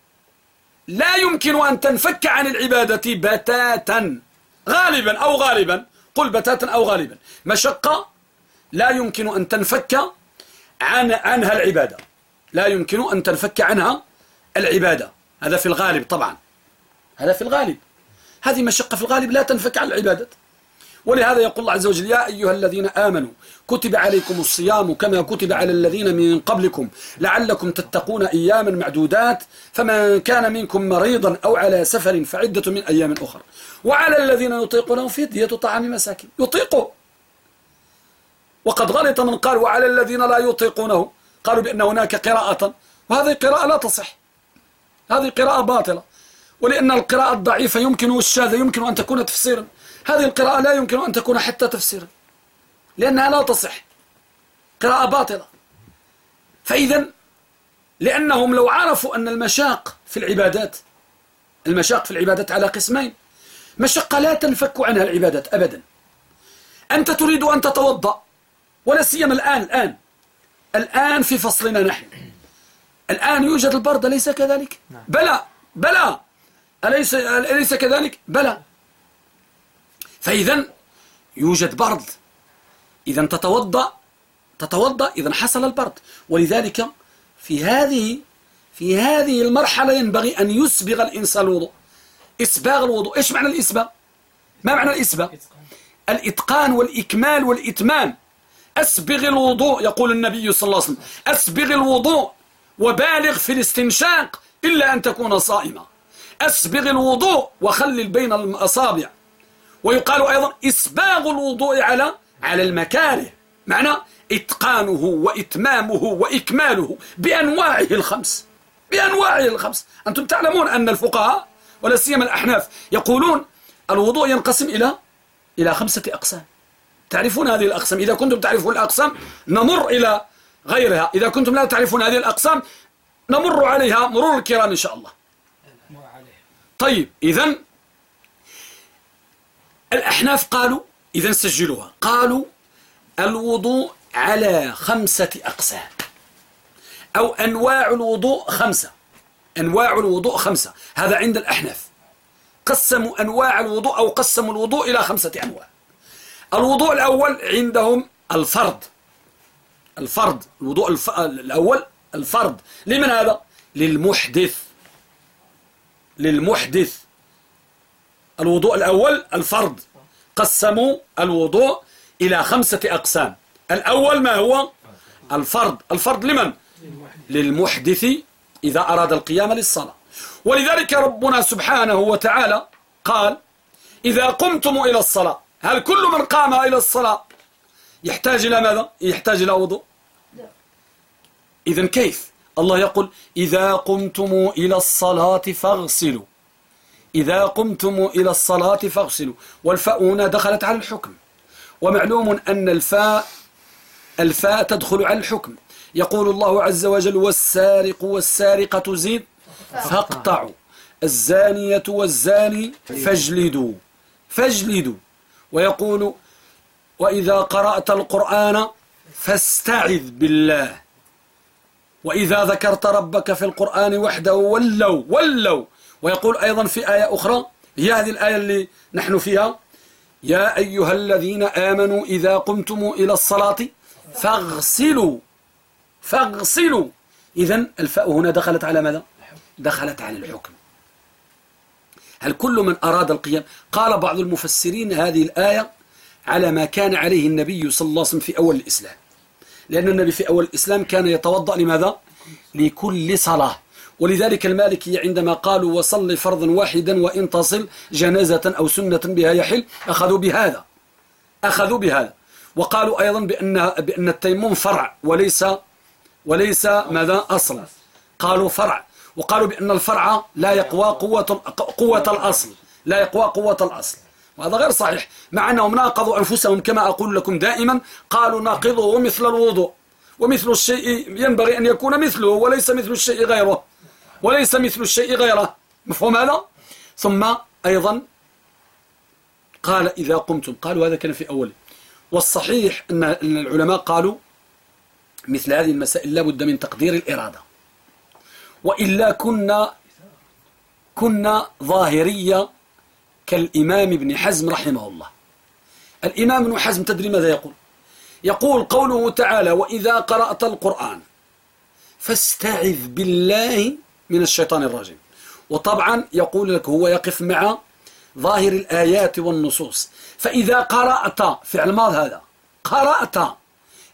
لا يمكن أن تنفك عن العبادة بتاتا غالبا أو غالبا قل بتاتا أو غالبا. مشقة لا يمكن أن تنفك عن عنها العبادة. لا يمكن أن تنفك عنها العبادة. هذا في الغالب طبعا. هذا في الغالب. هذه مشقة في الغالب لا تنفك عن العبادة. ولهذا يقول الله عز وجل يا أيها الذين آمنوا كتب عليكم الصيام كما كتب على الذين من قبلكم لعلكم تتقون أياما معدودات فمن كان منكم مريضا أو على سفر فعدة من أيام أخرى. وعلى الذين يطيقونه فدية طعام مساكين. يطيقوا وقد غلط من قال وعلى الذين لا يطيقونه. قالوا بأن هناك قراءة. وهذه قراءة لا تصح. هذه قراءة باطلة. ولأن القراءة الضعيفة يمكن والشاذة يمكن أن تكون تفسيرا. هذه القراءة لا يمكن أن تكون حتى تفسيرا لأنها لا تصح. قراءة باطلة. فإذا لأنهم لو عرفوا أن المشاق في العبادات المشاق في العبادات على قسمين مشقة لا تنفك عنها العبادات أبدا. أنت تريد أن تتوضأ ولا سيما الآن الآن. الآن في فصلنا نحن. الآن يوجد البرد أليس كذلك؟ نعم. بلى بلى. أليس, أليس كذلك؟ بلى. فإذا يوجد برد. إذا تتوضأ تتوضأ إذا حصل البرد. ولذلك في هذه في هذه المرحلة ينبغي أن يسبغ الإنسان الوضوء. إسباغ الوضوء. إيش معنى الإسباغ؟ ما معنى الإسباغ؟ الإتقان والإكمال والإتمام. أسبغ الوضوء يقول النبي صلى الله عليه وسلم. أسبغ الوضوء وبالغ في الاستنشاق إلا أن تكون صائمة أسبغ الوضوء وخلل بين الأصابع. ويقال أيضا إسباغ الوضوء على على المكاره معنى إتقانه وإتمامه وإكماله بأنواعه الخمس. بأنواعه الخمس. أنتم تعلمون أن الفقهاء ولا سيما الأحناف يقولون الوضوء ينقسم إلى إلى خمسة أقسام. تعرفون هذه الأقسام؟ إذا كنتم تعرفون الأقسام نمر إلى غيرها. إذا كنتم لا تعرفون هذه الأقسام نمر عليها مرور الكرام إن شاء الله. طيب إذا الأحناف قالوا إذا سجلوها. قالوا الوضوء على خمسة أقسام. أو أنواع الوضوء خمسة. أنواع الوضوء خمسة. هذا عند الأحناف. قسموا أنواع الوضوء أو قسموا الوضوء إلى خمسة أنواع. الوضوء الأول عندهم الفرض. الفرض. الوضوء الف... الأول الفرض. لمن هذا؟ للمحدث. للمحدث. الوضوء الأول الفرض. قسموا الوضوء إلى خمسة أقسام. الأول ما هو؟ الفرض. الفرض لمن؟ للمحدث إذا أراد القيام للصلاة. ولذلك ربنا سبحانه وتعالى قال إذا قمتم إلى الصلاة هل كل من قام إلى الصلاة يحتاج إلى ماذا؟ يحتاج إلى وضوء؟ إذا كيف؟ الله يقول إذا قمتم إلى الصلاة فاغسلوا إذا قمتم إلى الصلاة فاغسلوا والفاء هنا دخلت على الحكم. ومعلوم أن الفاء الفاء تدخل على الحكم. يقول الله عز وجل والسارق والسارقة زيد فاقطعوا. الزانية والزاني فاجلدوا فاجلدوا. ويقول وإذا قرأت القرآن فاستعذ بالله. وإذا ذكرت ربك في القرآن وحده ولوا ولوا. ويقول أيضا في آية أخرى هي هذه الآية اللي نحن فيها يا أيها الذين آمنوا إذا قمتم إلى الصلاة فاغسلوا فاغسلوا. إذا الفاء هنا دخلت على ماذا؟ دخلت على الحكم. هل كل من أراد القيام؟ قال بعض المفسرين هذه الآية على ما كان عليه النبي صلى الله عليه وسلم في أول الإسلام. لأن النبي في أول الإسلام كان يتوضأ لماذا؟ لكل صلاة. ولذلك المالكي عندما قالوا وصل فرضا واحدا وإن تصل جنازة أو سنة بها يحل أخذوا بهذا. أخذوا بهذا. وقالوا أيضا بأن, بأن التيمم فرع وليس وليس ماذا؟ أصل. قالوا فرع. وقالوا بأن الفرع لا يقوى قوة, قوة الأصل. لا يقوى قوة الأصل. وهذا غير صحيح. مع أنهم ناقضوا أنفسهم كما أقول لكم دائما. قالوا ناقضه مثل الوضوء. ومثل الشيء ينبغي أن يكون مثله وليس مثل الشيء غيره. وليس مثل الشيء غيره. مفهوم هذا؟ ثم أيضا قال إذا قمتم قالوا هذا كان في أوله. والصحيح أن العلماء قالوا مثل هذه المسائل لابد من تقدير الإرادة. وإلا كنا كنا ظاهرية كالإمام ابن حزم رحمه الله. الإمام ابن حزم تدري ماذا يقول؟ يقول قوله تعالى وإذا قرأت القرآن فاستعذ بالله من الشيطان الرجيم. وطبعا يقول لك هو يقف مع ظاهر الآيات والنصوص. فإذا قرأت فعل ماض هذا؟ قرأت.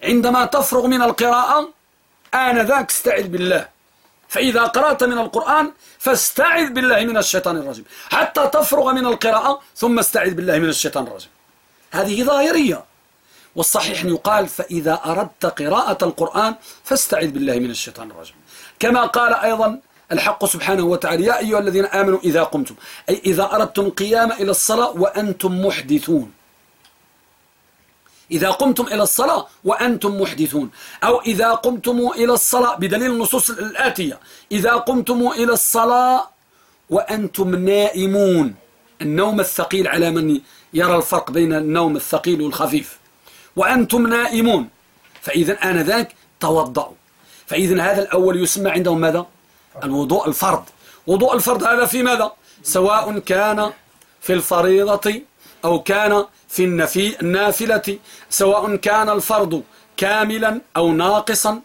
عندما تفرغ من القراءة آنذاك استعذ بالله. فإذا قرأت من القرآن فاستعذ بالله من الشيطان الرجيم. حتى تفرغ من القراءة ثم استعذ بالله من الشيطان الرجيم. هذه ظاهرية. والصحيح أن يقال فإذا أردت قراءة القرآن فاستعذ بالله من الشيطان الرجيم. كما قال أيضا الحق سبحانه وتعالى. يا أيها الذين آمنوا إذا قمتم أي إذا أردتم القيام إلى الصلاة وأنتم محدثون. إذا قمتم إلى الصلاة وأنتم محدثون. أو إذا قمتم إلى الصلاة بدليل النصوص الآتية. إذا قمتم إلى الصلاة وأنتم نائمون. النوم الثقيل على من يرى الفرق بين النوم الثقيل والخفيف. وأنتم نائمون. فإذا آنذاك توضأوا. فإذا هذا الأول يسمى عندهم ماذا؟ الوضوء الفرض. وضوء الفرض هذا في ماذا؟ سواء كان في الفريضة أو كان في النفي النافلة. سواء كان الفرض كاملا أو ناقصا.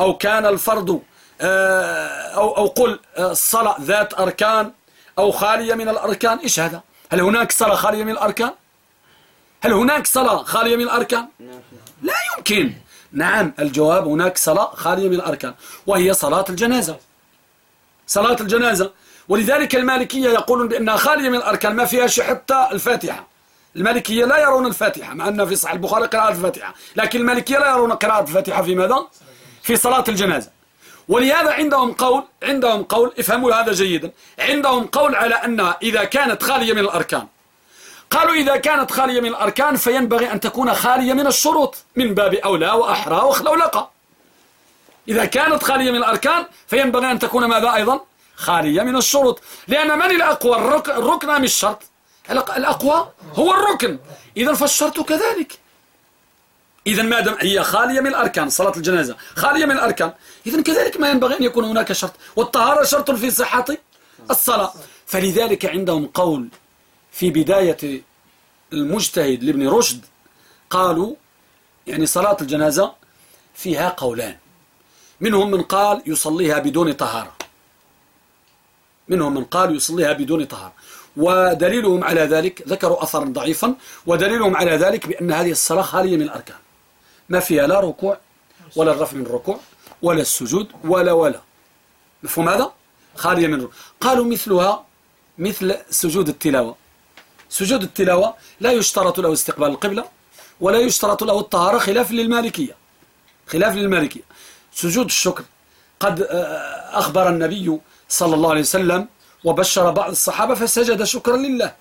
أو كان الفرض آه، أو, أو قل آه، الصلاة ذات أركان أو خالية من الأركان. إيش هذا؟ هل هناك صلاة خالية من الأركان؟ هل هناك صلاة خالية من الأركان؟ لا يمكن. نعم الجواب هناك صلاة خالية من الأركان وهي صلاة الجنازة. صلاة الجنازة. ولذلك المالكية يقولون بأنها خالية من الأركان ما فيها حتى الفاتحة. المالكية لا يرون الفاتحة مع أن في صحيح البخاري قراءة الفاتحة. لكن المالكية لا يرون قراءة الفاتحة في ماذا؟ في صلاة الجنازة. ولهذا عندهم قول عندهم قول افهموا هذا جيدا عندهم قول على أن إذا كانت خالية من الأركان. قالوا إذا كانت خالية من الأركان فينبغي أن تكون خالية من الشروط من باب أولى وأحرى وخلولقة إذا كانت خالية من الأركان فينبغي أن تكون ماذا أيضا؟ خالية من الشروط. لأن من الأقوى؟ الركن أم الشرط الأقوى هو الركن. إذا فالشرط كذلك. إذا ما دام هي خالية من الأركان صلاة الجنازة خالية من الأركان إذا كذلك ما ينبغي أن يكون هناك شرط. والطهارة شرط في صحة الصلاة. فلذلك عندهم قول في بداية المجتهد لابن رشد قالوا يعني صلاة الجنازة فيها قولان. منهم من قال يصليها بدون طهارة. منهم من قال يصليها بدون طهارة. ودليلهم على ذلك ذكروا أثرا ضعيفا ودليلهم على ذلك بأن هذه الصلاة خالية من الأركان. ما فيها لا ركوع ولا الرفع من الركوع ولا السجود ولا ولا. مفهوم هذا؟ خالية من الركوع. قالوا مثلها مثل سجود التلاوة. سجود التلاوة لا يشترط له استقبال القبلة ولا يشترط له الطهارة خلاف للمالكية. خلاف للمالكية. سجود الشكر. قد آه، أخبر النبي صلى الله عليه وسلم وبشر بعض الصحابة فسجد شكرا لله.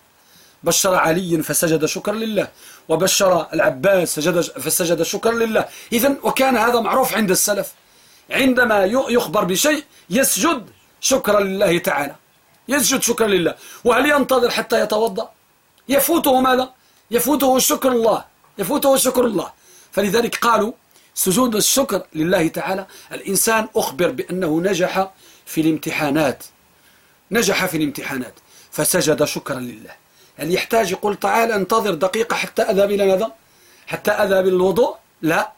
بشر علي فسجد شكرا لله. وبشر العباس فسجد, فسجد شكرا لله. إذا وكان هذا معروف عند السلف. عندما يخبر بشيء يسجد شكرا لله تعالى. يسجد شكرا لله. وهل ينتظر حتى يتوضأ؟ يفوته ماذا؟ يفوته شكر الله. يفوته شكر الله. فلذلك قالوا سجود الشكر لله تعالى الإنسان أخبر بأنه نجح في الامتحانات نجح في الامتحانات فسجد شكرا لله. هل يحتاج يقول تعال انتظر دقيقة حتى أذهب إلى ماذا؟ حتى أذهب للوضوء لا.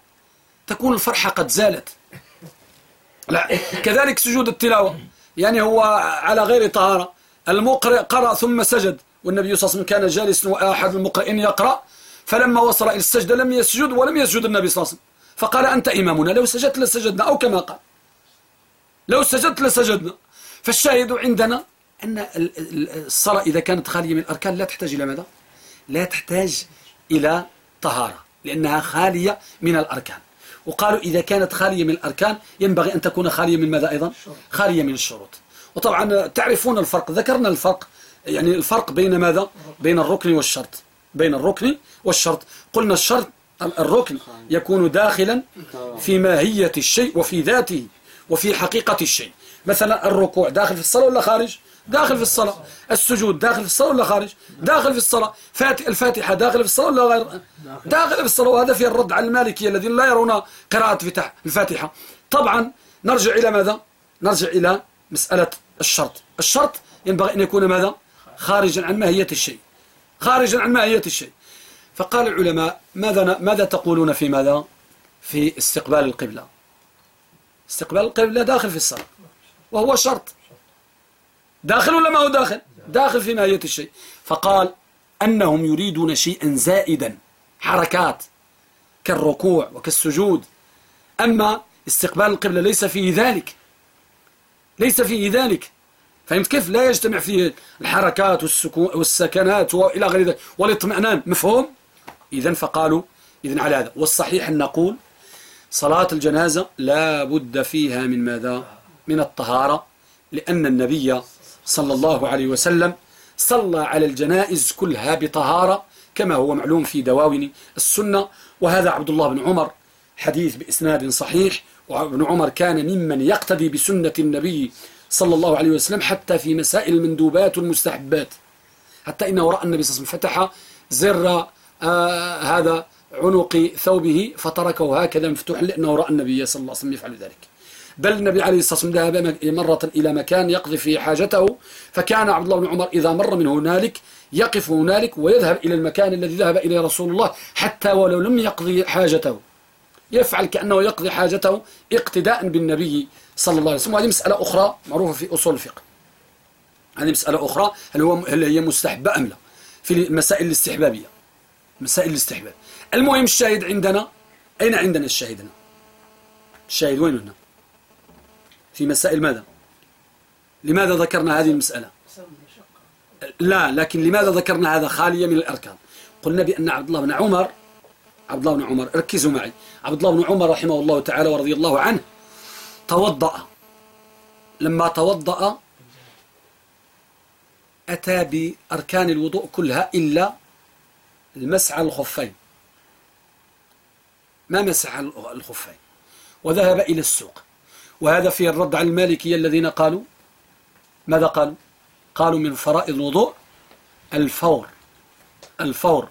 تكون الفرحة قد زالت. لا. كذلك سجود التلاوة. يعني هو على غير طهارة. المقرئ قرأ ثم سجد. والنبي صلى الله عليه وسلم كان جالس وأحد المقرئين يقرأ. فلما وصل إلى السجدة لم يسجد ولم يسجد النبي صلى الله عليه وسلم. فقال أنت إمامنا لو سجدت لسجدنا أو كما قال. لو سجدت لسجدنا. فالشاهد عندنا أن الصلاة إذا كانت خالية من الأركان لا تحتاج إلى ماذا؟ لا تحتاج إلى طهارة لأنها خالية من الأركان. وقالوا إذا كانت خالية من الأركان ينبغي أن تكون خالية من ماذا أيضا؟ خالية من الشروط. وطبعا تعرفون الفرق ذكرنا الفرق يعني الفرق بين ماذا؟ بين الركن والشرط. بين الركن والشرط. قلنا الشرط الركن يكون داخلا في ماهية الشيء وفي ذاته وفي حقيقة الشيء. مثلا الركوع داخل في الصلاة ولا خارج؟ داخل في الصلاة. السجود داخل في الصلاة ولا خارج؟ داخل في الصلاة. الفاتحة داخل في الصلاة ولا غير؟ داخل في الصلاة. وهذا في الرد على المالكية الذين لا يرون قراءة فتح الفاتحة. طبعا نرجع إلى ماذا؟ نرجع إلى مسألة الشرط. الشرط ينبغي أن يكون ماذا؟ خارجا عن ماهية الشيء. خارجا عن ماهية الشيء. فقال العلماء ماذا ماذا تقولون في ماذا؟ في استقبال القبلة. استقبال القبلة داخل في الصلاة وهو شرط. داخل ولا ما هو داخل؟ داخل في ماهية الشيء. فقال أنهم يريدون شيئا زائدا حركات كالركوع وكالسجود. أما استقبال القبلة ليس فيه ذلك. ليس فيه ذلك. فهمت كيف؟ لا يجتمع فيه الحركات والسكون والسكنات وإلى غير ذلك. والاطمئنان مفهوم؟ إذا فقالوا إذن على هذا. والصحيح أن نقول صلاة الجنازة لا بد فيها من ماذا؟ من الطهارة لأن النبي صلى الله عليه وسلم صلى على الجنائز كلها بطهارة كما هو معلوم في دواوين السنة. وهذا عبد الله بن عمر حديث بإسناد صحيح. وابن عمر كان ممن يقتدي بسنة النبي صلى الله عليه وسلم حتى في مسائل المندوبات والمستحبات حتى إنه رأى النبي صلى الله عليه وسلم فتح زر آه هذا عنق ثوبه فتركه هكذا مفتوحا لأنه رأى النبي صلى الله عليه وسلم يفعل ذلك. بل النبي عليه الصلاة والسلام ذهب مرة إلى مكان يقضي فيه حاجته فكان عبد الله بن عمر إذا مر من هنالك يقف هنالك ويذهب إلى المكان الذي ذهب إليه رسول الله حتى ولو لم يقضي حاجته. يفعل كأنه يقضي حاجته اقتداء بالنبي صلى الله عليه وسلم. وهذه مسألة أخرى معروفة في أصول الفقه. هذه مسألة أخرى هل, هو هل هي مستحبة أم لا؟ في المسائل الاستحبابية. مسائل الاستحباب. المهم الشاهد عندنا أين عندنا الشاهد هنا؟ الشاهد وين هنا؟ في مسائل ماذا؟ لماذا ذكرنا هذه المسألة؟ لا لكن لماذا ذكرنا هذا خالية من الأركان؟ قلنا بأن عبد الله بن عمر عبد الله بن عمر ركزوا معي. عبد الله بن عمر رحمه الله تعالى ورضي الله عنه توضأ. لما توضأ أتى بأركان الوضوء كلها إلا المسح على الخفين. ما مسح الخفين؟ وذهب إلى السوق. وهذا في الرد على المالكية الذين قالوا؟ ماذا قالوا؟ قالوا من فرائض الوضوء الفور. الفور.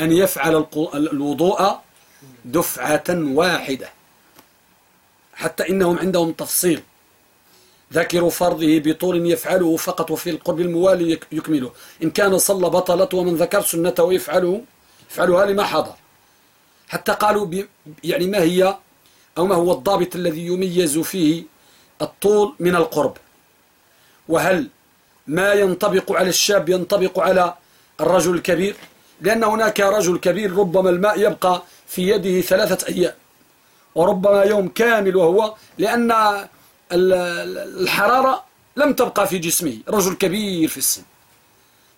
أن يفعل الوضوء دفعة واحدة. حتى إنهم عندهم تفصيل. ذكروا فرضه بطول يفعله فقط وفي القرب الموالي يكمله. إن كان صلى بطلت ومن ذكر سنته يفعله يفعلها لما حضر. حتى قالوا يعني ما هي؟ أو ما هو الضابط الذي يميز فيه الطول من القرب؟ وهل ما ينطبق على الشاب ينطبق على الرجل الكبير؟ لأن هناك رجل كبير ربما الماء يبقى في يده ثلاثة أيام وربما يوم كامل وهو لأن الحرارة لم تبقى في جسمه رجل كبير في السن.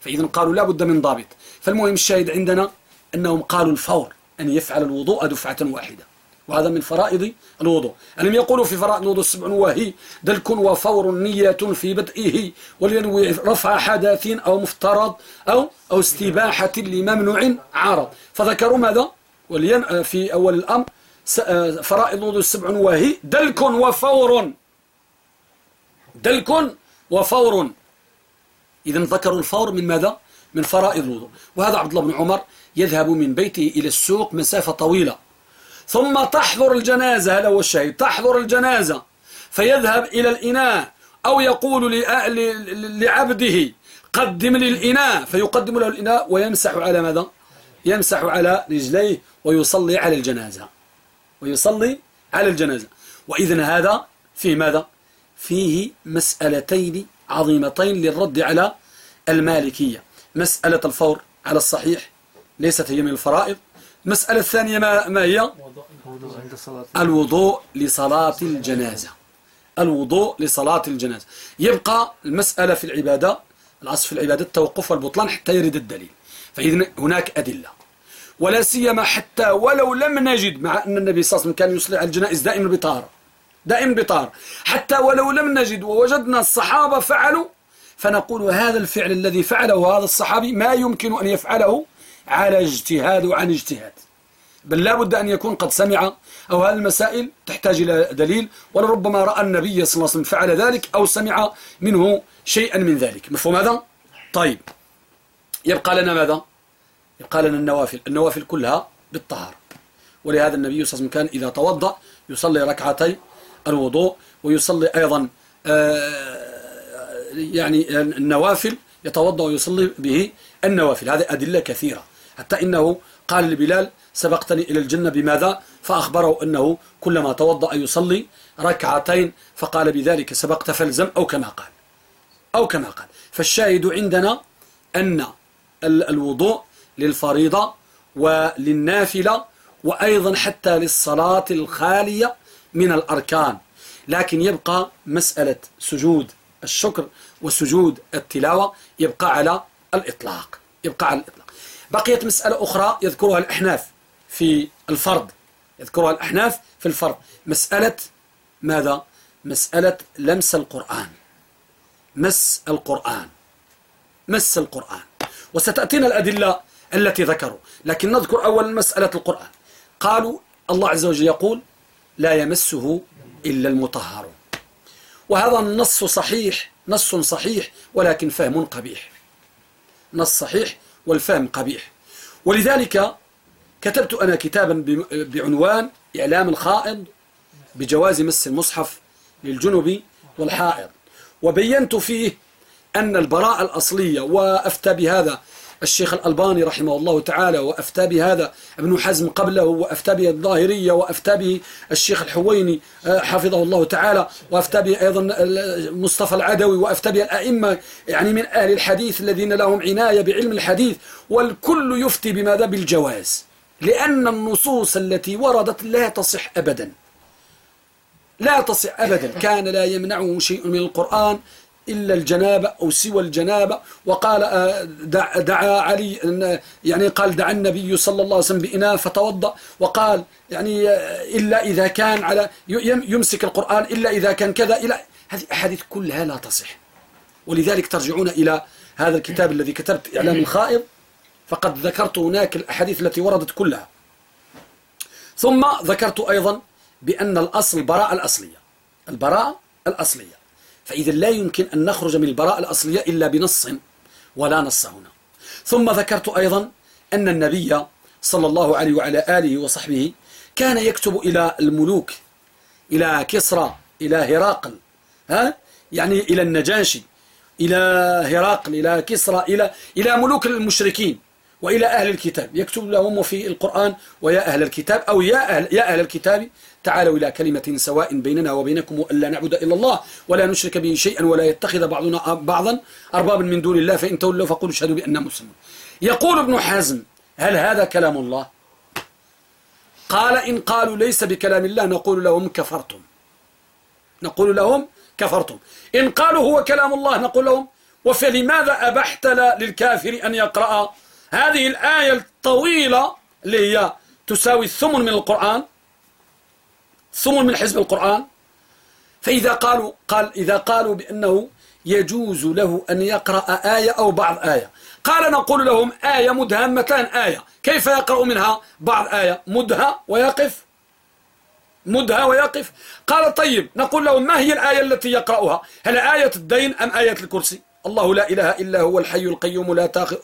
فإذا قالوا لا بد من ضابط. فالمهم الشاهد عندنا أنهم قالوا الفور أن يفعل الوضوء دفعة واحدة. وهذا من فرائض الوضوء. ألم يقولوا في فرائض الوضوء السبع وهي دلك وفور نية في بدئه ولينوي رفع حدث أو مفترض أو أو استباحة لممنوع عارض. فذكروا ماذا؟ ولين في أول الأمر فرائض الوضوء السبع وهي دلك وفور دلك وفور. إذا ذكروا الفور من ماذا؟ من فرائض الوضوء. وهذا عبد الله بن عمر يذهب من بيته إلى السوق مسافة طويلة. ثم تحضر الجنازة هذا هو الشيء تحضر الجنازة فيذهب إلى الإناء أو يقول لعبده قدم لي الإناء. فيقدم له الإناء ويمسح على ماذا؟ يمسح على رجليه ويصلي على الجنازة. ويصلي على الجنازة. وإذن هذا فيه ماذا؟ فيه مسألتين عظيمتين للرد على المالكية. مسألة الفور على الصحيح ليست هي من الفرائض. المسألة الثانية ما, ما هي؟ الوضوء لصلاة الجنازة. الوضوء لصلاة الجنازة. يبقى المسألة في العبادة الأصل في العبادة التوقف والبطلان حتى يرد الدليل. فإذن هناك أدلة. ولا سيما حتى ولو لم نجد مع أن النبي صلى الله عليه وسلم كان يصلي على الجنائز دائما بطار دائما بطار حتى ولو لم نجد ووجدنا الصحابة فعلوا فنقول هذا الفعل الذي فعله هذا الصحابي ما يمكن أن يفعله على اجتهاد وعن اجتهاد. بل لا بد أن يكون قد سمع أو هذه المسائل تحتاج إلى دليل ولربما رأى النبي صلى الله عليه وسلم فعل ذلك أو سمع منه شيئا من ذلك. مفهوم هذا؟ طيب. يبقى لنا ماذا؟ يبقى لنا النوافل. النوافل كلها بالطهارة. ولهذا النبي صلى الله عليه وسلم كان إذا توضأ يصلي ركعتي الوضوء ويصلي أيضا آه، يعني النوافل يتوضأ ويصلي به النوافل. هذه أدلة كثيرة. حتى إنه قال لبلال سبقتني إلى الجنة بماذا؟ فأخبره أنه كلما توضأ يصلي ركعتين فقال بذلك سبقت فالزم أو كما قال. أو كما قال. فالشاهد عندنا أن الوضوء للفريضة وللنافلة وأيضا حتى للصلاة الخالية من الأركان لكن يبقى مسألة سجود الشكر وسجود التلاوة يبقى على الإطلاق يبقى على الإطلاق. بقيت مسألة أخرى يذكرها الأحناف في الفرض يذكرها الأحناف في الفرض. مسألة ماذا؟ مسألة لمس القرآن. مس القرآن. مس القرآن. وستأتينا الأدلة التي ذكروا لكن نذكر أولا مسألة القرآن. قالوا الله عز وجل يقول لا يمسه إلا المطهرون وهذا النص صحيح نص صحيح ولكن فهم قبيح. نص صحيح والفهم قبيح. ولذلك كتبت أنا كتابا بعنوان إعلام الخائض بجواز مس المصحف للجنب والحائض. وبينت فيه أن البراءة الأصلية وأفتى بهذا الشيخ الألباني رحمه الله تعالى وأفتى بهذا ابن حزم قبله وأفتى به الظاهرية وأفتى به الشيخ الحويني آه، حفظه الله تعالى وأفتى به أيضا مصطفى العدوي وأفتى به الأئمة يعني من أهل الحديث الذين لهم عناية بعلم الحديث والكل يفتي بماذا بالجواز لأن النصوص التي وردت لا تصح أبدا. لا تصح أبدا. كان لا يمنعه شيء من القرآن إلا الجنابة أو سوى الجنابة. وقال آه، دع دعا علي يعني قال دعا النبي صلى الله عليه وسلم بإناء فتوضأ. وقال يعني آه، إلا إذا كان على يمسك القرآن إلا إذا كان كذا إلى هذه أحاديث كلها لا تصح. ولذلك ترجعون إلى هذا الكتاب الذي كتبت إعلام الخائض. فقد ذكرت هناك الأحاديث التي وردت كلها. ثم ذكرت أيضا بأن الأصل البراءة الأصلية. البراءة الأصلية. فإذا لا يمكن أن نخرج من البراءة الأصلية إلا بنص ولا نص هنا. ثم ذكرت أيضا أن النبي صلى الله عليه وعلى آله وصحبه كان يكتب إلى الملوك إلى كسرى إلى هراقل ها؟ يعني إلى النجاشي إلى هراقل إلى كسرى إلى إلى ملوك المشركين. وإلى أهل الكتاب. يكتب لهم في القرآن ويا أهل الكتاب أو يا أهل, يا أهل الكتاب تعالوا إلى كلمة سواء بيننا وبينكم ألا نعبد إلا الله ولا نشرك به شيئا ولا يتخذ بعضنا بعضا أربابا من دون الله فإن تولوا فقولوا اشهدوا بأننا مسلمون. يقول ابن حزم هل هذا كلام الله؟ قال إن قالوا ليس بكلام الله نقول لهم كفرتم. نقول لهم كفرتم. إن قالوا هو كلام الله نقول لهم وفلماذا أبحت للكافر أن يقرأ هذه الآية الطويلة اللي هي تساوي الثمن من القرآن ثمن من حزب القرآن. فإذا قالوا قال إذا قالوا بأنه يجوز له أن يقرأ آية أو بعض آية. قال نقول لهم آية مدهمتان آية. كيف يقرأ منها بعض آية؟ مدها ويقف؟ مدها ويقف؟ قال طيب نقول لهم ما هي الآية التي يقرأها؟ هل آية الدين أم آية الكرسي؟ الله لا إله إلا هو الحي القيوم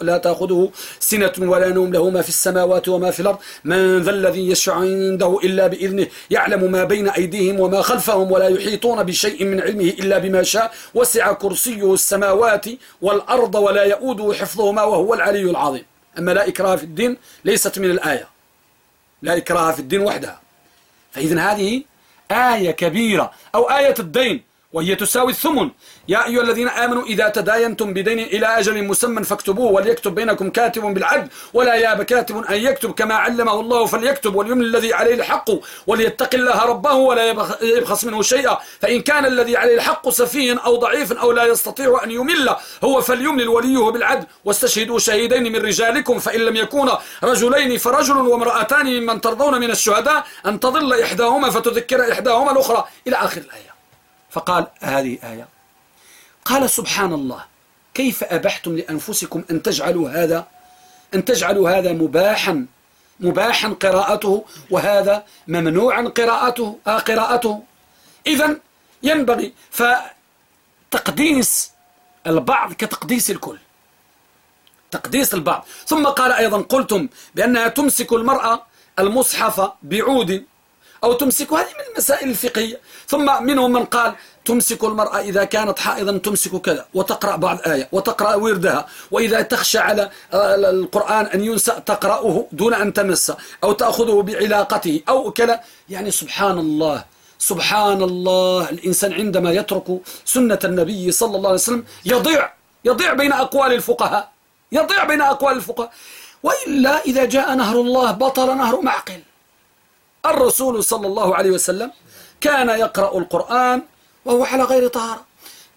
لا تأخذه سنة ولا نوم له ما في السماوات وما في الأرض. من ذا الذي يشفع عنده إلا بإذنه يعلم ما بين أيديهم وما خلفهم ولا يحيطون بشيء من علمه إلا بما شاء. وسع كرسيه السماوات والأرض ولا يؤوده حفظهما وهو العلي العظيم. أما لا إكراه في الدين ليست من الآية. لا إكراه في الدين وحدها. فإذن هذه آية كبيرة أو آية الدين. وهي تساوي الثمن. يا أيها الذين آمنوا إذا تداينتم بدين إلى أجل مسمى فاكتبوه وليكتب بينكم كاتب بالعدل ولا ياب كاتب أن يكتب كما علمه الله فليكتب وليمن الذي عليه الحق وليتق الله ربه ولا يبخس منه شيئا. فإن كان الذي عليه الحق سفيا أو ضعيفا أو لا يستطيع أن يمل هو فليملل وليه بالعدل. واستشهدوا شهيدين من رجالكم فإن لم يكونا رجلين فرجل وامرأتان ممن ترضون من الشهداء أن تضل إحداهما فتذكر إحداهما الأخرى. إلى آخر الآية. فقال هذه آية. قال سبحان الله كيف أبحتم لأنفسكم أن تجعلوا هذا أن تجعلوا هذا مباحا مباحا قراءته وهذا ممنوعا قراءته آه قراءته. إذا ينبغي فتقديس البعض كتقديس الكل. تقديس البعض. ثم قال أيضا قلتم بأنها تمسك المرأة المصحف بعود. أو تمسك هذه من المسائل الفقهية. ثم منهم من قال تمسك المرأة إذا كانت حائضا تمسك كذا وتقرأ بعض آية وتقرأ وردها وإذا تخشى على القرآن أن ينسى تقرأه دون أن تمس أو تأخذه بعلاقته أو كذا. يعني سبحان الله سبحان الله الإنسان عندما يترك سنة النبي صلى الله عليه وسلم يضيع يضيع بين أقوال الفقهاء يضيع بين أقوال الفقهاء. وإلا إذا جاء نهر الله بطل نهر معقل. الرسول صلى الله عليه وسلم كان يقرأ القرآن وهو على غير طهارة.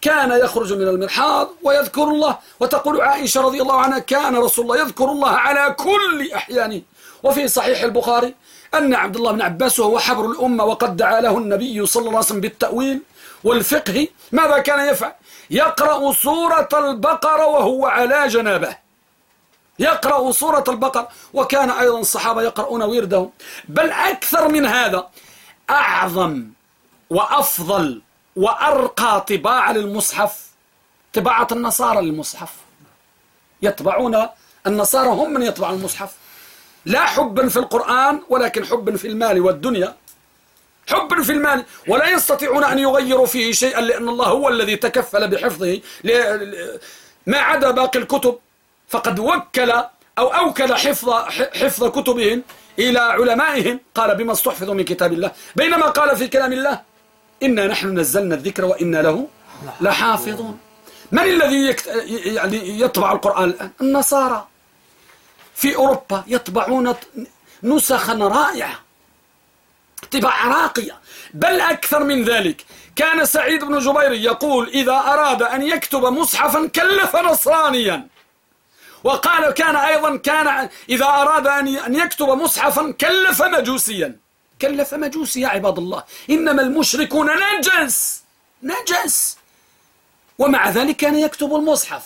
كان يخرج من المرحاض ويذكر الله. وتقول عائشة رضي الله عنها كان رسول الله يذكر الله على كل أحيانه. وفي صحيح البخاري أن عبد الله بن عباس وهو حبر الأمة وقد دعا له النبي صلى الله عليه وسلم بالتأويل والفقه ماذا كان يفعل؟ يقرأ سورة البقرة وهو على جنابه. يقرأ سورة البقرة وكان أيضا الصحابة يقرؤون وردهم بل أكثر من هذا أعظم وأفضل وأرقى طباعة للمصحف طباعة النصارى للمصحف. يطبعون النصارى هم من يطبع المصحف. لا حبا في القرآن ولكن حبا في المال والدنيا. حبا في المال ولا يستطيعون أن يغيروا فيه شيئا لأن الله هو الذي تكفل بحفظه ما عدا باقي الكتب. فقد وكل أو أوكل حفظ, حفظ كتبهم إلى علمائهم. قال بما استحفظوا من كتاب الله. بينما قال في كلام الله إنا نحن نزلنا الذكر وإنا له لحافظون. من الذي. يعني يطبع القرآن الآن؟ النصارى. في أوروبا يطبعون نسخا رائعة. طباعة راقية. بل أكثر من ذلك كان سعيد بن جبير يقول إذا أراد أن يكتب مصحفا كلف نصرانيا. وقال كان أيضا كان إذا أراد أن يكتب مصحفا كلف مجوسيا. كلف مجوسي يا عباد الله. إنما المشركون نجس نجس. ومع ذلك كان يكتب المصحف.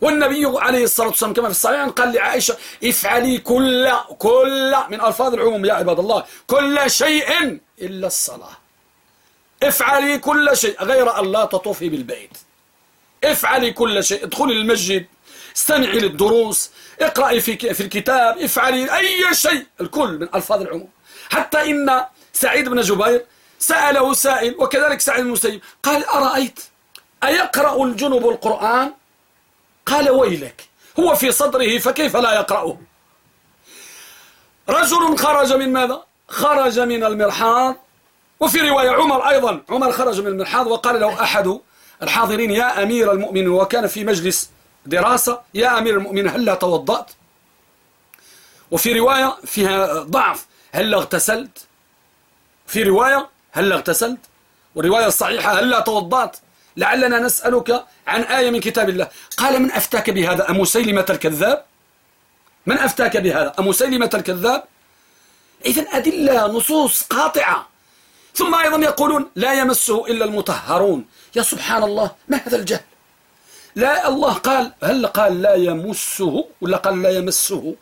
والنبي عليه الصلاة والسلام كما في الصحيح قال لعائشة افعلي كل كل من ألفاظ العموم يا عباد الله. كل شيء إلا الصلاة. افعلي كل شيء. غير أن لا تطوفي بالبيت. افعلي كل شيء. ادخلي المسجد. استمعي للدروس اقرأي في في الكتاب افعلي أي شيء الكل من ألفاظ العموم. حتى إن سعيد بن جبير سأله سائل وكذلك سعيد بن مسيب قال أرأيت أيقرأ الجنب القرآن؟ قال ويلك هو في صدره فكيف لا يقرأه؟ رجل خرج من ماذا؟ خرج من المرحاض. وفي رواية عمر أيضا عمر خرج من المرحاض وقال له أحد الحاضرين يا أمير المؤمنين وكان في مجلس دراسة يا أمير المؤمنين هل توضأت؟ وفي رواية فيها ضعف هل اغتسلت؟ في رواية هل اغتسلت؟ والرواية الصحيحة هل توضأت؟ لعلنا نسألك عن آية من كتاب الله. قال من أفتاك بهذا؟ أمسيلمة الكذاب؟ من أفتاك بهذا؟ أمسيلمة الكذاب؟ إذن أدلة نصوص قاطعة. ثم أيضا يقولون لا يمسه إلا المطهرون. يا سبحان الله ما هذا الجهل؟ لا الله قال هل قال لا يمسه ولا قال لا يمسه؟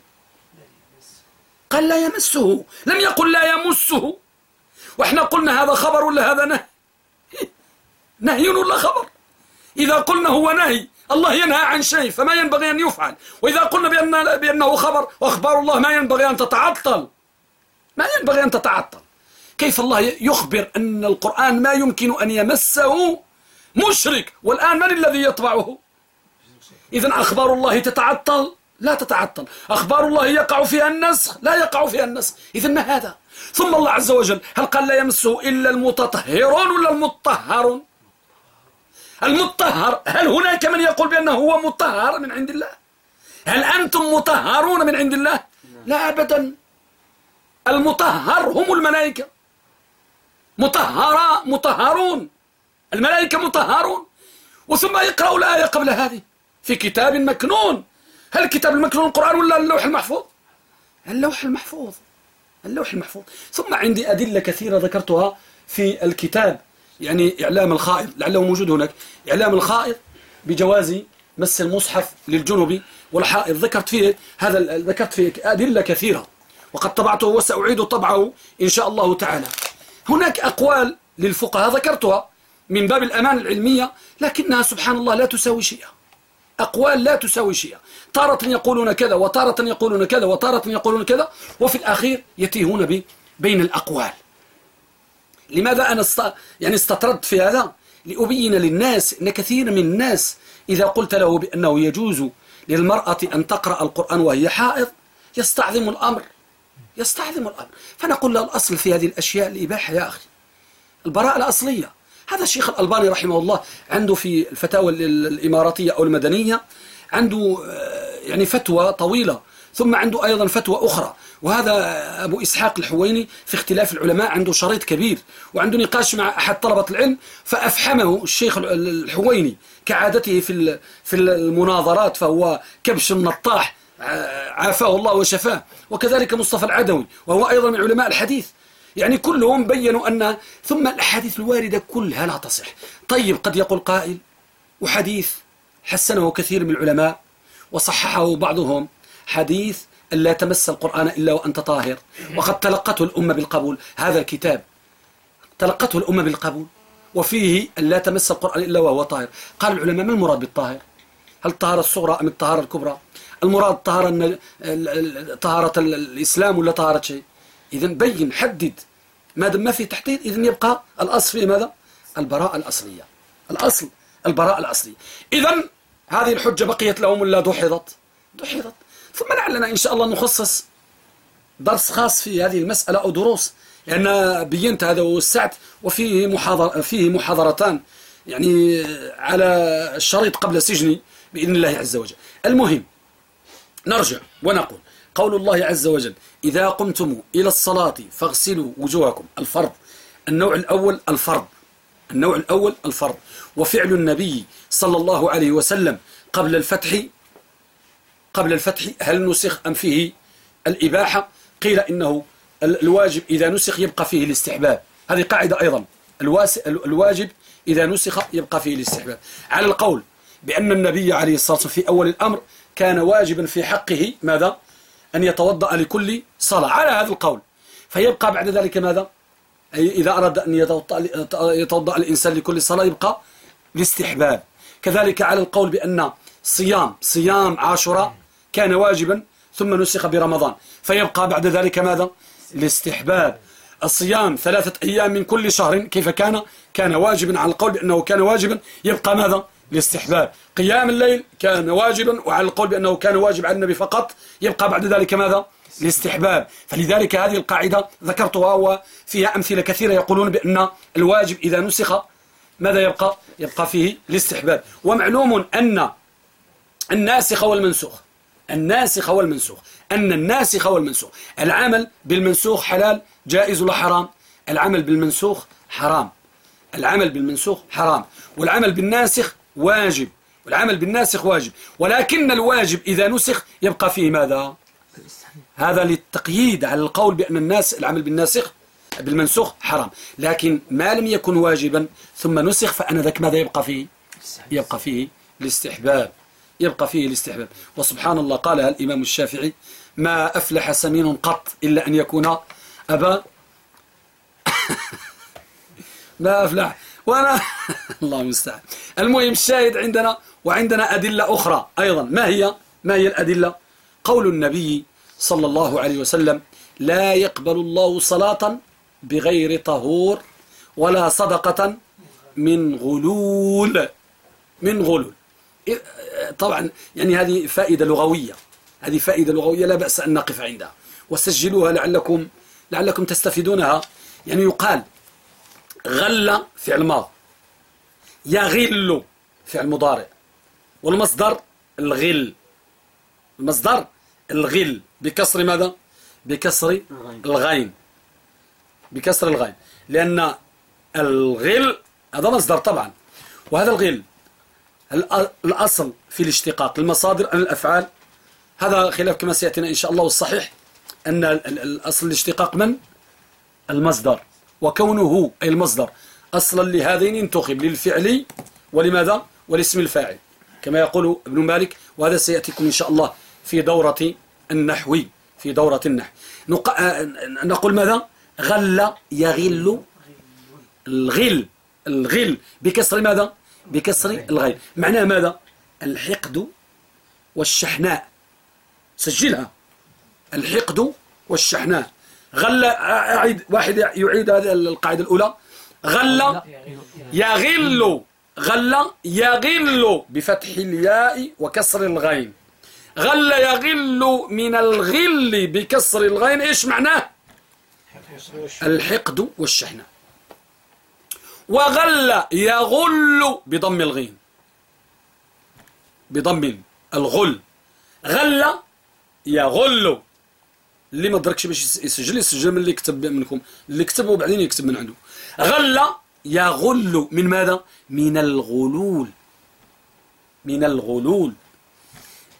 قال لا يمسه. لم يقل لا يمسه. وإحنا قلنا هذا خبر ولا هذا نهي؟ نهي ولا خبر؟ إذا قلنا هو نهي الله ينهى عن شيء فما ينبغي أن يفعل. وإذا قلنا بأن بأنه خبر وأخبار الله ما ينبغي أن تتعطل. ما ينبغي أن تتعطل. كيف الله يخبر أن القرآن ما يمكن أن يمسه؟ مشرك. والآن من الذي يطبعه؟ إذا أخبار الله تتعطل؟ لا تتعطل. أخبار الله يقع فيها النسخ؟ لا يقع فيها النسخ. إذا ما هذا؟ ثم الله عز وجل هل قال لا يمسه إلا المتطهرون ولا المطهرون؟ المطهر هل هناك من يقول بأنه هو مطهر من عند الله؟ هل أنتم مطهرون من عند الله؟ لا أبدا. المطهر هم الملائكة. مطهرة مطهرون. الملائكة مطهرون وثم يقرأوا الآية قبل هذه. في كتاب مكنون. هل الكتاب المكنون القرآن ولا اللوح المحفوظ؟ اللوح المحفوظ. اللوح المحفوظ. ثم عندي أدلة كثيرة ذكرتها في الكتاب. يعني إعلام الخائض. لعله موجود هناك. إعلام الخائض بجواز مس المصحف للجنب والحائض. ذكرت فيه هذا ذكرت فيه أدلة كثيرة. وقد طبعته وسأعيد طبعه إن شاء الله تعالى. هناك أقوال للفقهاء ذكرتها. من باب الأمان العلمية لكنها سبحان الله لا تساوي شيئا. أقوال لا تساوي شيئا. تارة يقولون كذا وتارة يقولون كذا وتارة يقولون كذا وفي الأخير يتيهون بين الأقوال. لماذا أنا است... يعني استطردت في هذا؟ لأبين للناس أن كثير من الناس إذا قلت له بأنه يجوز للمرأة أن تقرأ القرآن وهي حائض يستعظم الأمر. يستعظم الأمر. فنقول له الأصل في هذه الأشياء الإباحة يا أخي. البراءة الأصلية. هذا الشيخ الألباني رحمه الله عنده في الفتاوى الإماراتية أو المدنية عنده آه، يعني فتوى طويلة ثم عنده أيضا فتوى أخرى وهذا أبو إسحاق الحويني في اختلاف العلماء عنده شريط كبير وعنده نقاش مع أحد طلبة العلم فأفحمه الشيخ الحويني كعادته في في المناظرات فهو كبش النطاح آه، عافاه الله وشفاه وكذلك مصطفى العدوي وهو أيضا من علماء الحديث. يعني كلهم بينوا أن ثم الأحاديث الواردة كلها لا تصح. طيب قد يقول قائل وحديث حسنه كثير من العلماء وصححه بعضهم حديث لا تمس القرآن إلا وأنت طاهر. وقد تلقته الأمة بالقبول. هذا الكتاب تلقته الأمة بالقبول. وفيه أن لا تمس القرآن إلا وهو طاهر. قال العلماء ما المراد بالطاهر؟ هل الطهارة الصغرى أم الطهارة الكبرى؟ المراد طهارة طهارة الإسلام ولا طهارة شيء؟ إذا بين حدد. ما دام ما في تحديد؟ إذا يبقى الأصل في ماذا؟ البراءة الأصلية. الأصل البراءة الأصلية. إذا هذه الحجة بقيت لهم ولا دحضت؟ دحضت. ثم لعلنا إن شاء الله نخصص درس خاص في هذه المسألة أو دروس. لأن بينت هذا وسعت وفيه محاضر فيه محاضرتان. يعني على الشريط قبل سجني بإذن الله عز وجل. المهم نرجع ونقول قول الله عز وجل إذا قمتم إلى الصلاة فاغسلوا وجوهكم. الفرض. النوع الأول الفرض. النوع الأول الفرض. وفعل النبي صلى الله عليه وسلم قبل الفتح قبل الفتح هل نسخ أم فيه الإباحة؟ قيل إنه الواجب إذا نسخ يبقى فيه الاستحباب. هذه قاعدة أيضا. الواجب إذا نسخ يبقى فيه الاستحباب. على القول بأن النبي عليه الصلاة والسلام في أول الأمر كان واجبا في حقه ماذا؟ أن يتوضأ لكل صلاة على هذا القول. فيبقى بعد ذلك ماذا؟ أي إذا أراد أن يتوضأ الإنسان لكل صلاة يبقى الاستحباب كذلك على القول بأن صيام صيام عاشوراء كان واجبا ثم نسخ برمضان. فيبقى بعد ذلك ماذا؟ الاستحباب الصيام ثلاثة أيام من كل شهر كيف كان؟ كان واجبا. على القول بأنه كان واجبا يبقى ماذا؟ الاستحباب قيام الليل كان واجبا وعلى القول بأنه كان واجب على النبي فقط يبقى بعد ذلك ماذا؟ الاستحباب فلذلك هذه القاعدة ذكرتها وفيها أمثلة كثيرة يقولون بأن الواجب إذا نسخ ماذا يبقى؟ يبقى فيه الاستحباب. ومعلوم أن الناسخ والمنسوخ الناسخ والمنسوخ أن الناسخ والمنسوخ العمل بالمنسوخ حلال جائز ولا حرام؟ العمل بالمنسوخ حرام. العمل بالمنسوخ حرام. والعمل بالناسخ واجب. والعمل بالناسخ واجب. ولكن الواجب إذا نسخ يبقى فيه ماذا؟ هذا للتقييد على القول بأن الناس العمل بالناسخ بالمنسوخ حرام. لكن ما لم يكن واجبا ثم نسخ فأنا ذاك ماذا يبقى فيه؟ يبقى فيه الاستحباب. يبقى فيه الاستحباب. وسبحان الله قالها الإمام الشافعي ما أفلح سمين قط إلا أن يكون أبا. ما أفلح. وأنا الله المستعان. المهم الشاهد عندنا وعندنا أدلة أخرى أيضا. ما هي؟ ما هي الأدلة؟ قول النبي صلى الله عليه وسلم لا يقبل الله صلاة بغير طهور ولا صدقة من غلول. من غلول. طبعا يعني هذه فائدة لغوية. هذه فائدة لغوية لا بأس أن نقف عندها. وسجلوها لعلكم لعلكم تستفيدونها. يعني يقال غل فعل ماض يغل فعل مضارع والمصدر الغل. المصدر الغل. بكسر ماذا؟ بكسر الغين. بكسر الغين. لأن الغل هذا مصدر طبعا. وهذا الغل الأصل في الاشتقاق. المصادر أن الأفعال. هذا خلاف كما سيأتينا إن شاء الله والصحيح أن الأصل الاشتقاق من؟ المصدر. وكونه أي المصدر. أصلا لهذين انتخب للفعل ولماذا؟ ولاسم الفاعل. كما يقول ابن مالك وهذا سيأتيكم إن شاء الله في دورة النحو في دورة النحو. نقول ماذا؟ غل يغل الغل الغل. بكسر ماذا؟ بكسر الغين معناه ماذا؟ الحقد والشحناء. سجلها. الحقد والشحناء. غل أعيد. واحد يعيد هذه القاعدة الأولى. غل يغل غل يغل بفتح الياء وكسر الغين. غل يغل من الغل بكسر الغين إيش معناه؟ الحقد والشحناء وغل يغل بضم الغين. بضم الغل. غل يغل. اللي ما دركش باش يسجل يسجل من اللي كتب منكم. اللي كتب وبعدين يكتب من عنده. غل يغل من ماذا؟ من الغلول. من الغلول.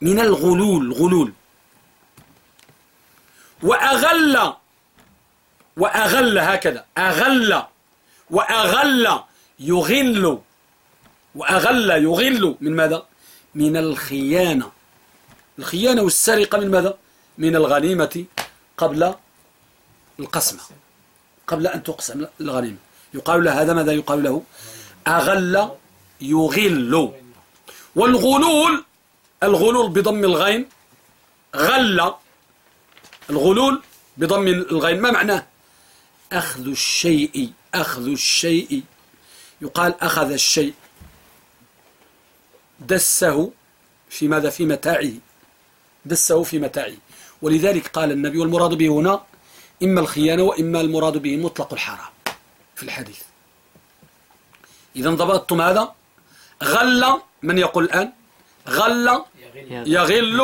من الغلول. غلول. وأغل. وأغل هكذا. أغل. وأغل يغل. وأغل يغل من ماذا؟ من الخيانة. الخيانة والسرقة من ماذا؟ من الغنيمة قبل القسمة. قبل أن تقسم الغنيمة. يقال له هذا ماذا يقال له؟ أغل يغل. والغلول الغلول بضم الغين. غل. الغلول بضم الغين. ما معناه؟ أخذ الشيء أخذ الشيء. يقال أخذ الشيء. دسه في ماذا؟ في متاعه. دسه في متاعه. ولذلك قال النبي والمراد به هنا إما الخيانة وإما المراد به مطلق الحرام. في الحديث. إذا ضبطتم هذا؟ غل من يقول الآن؟ غل يغل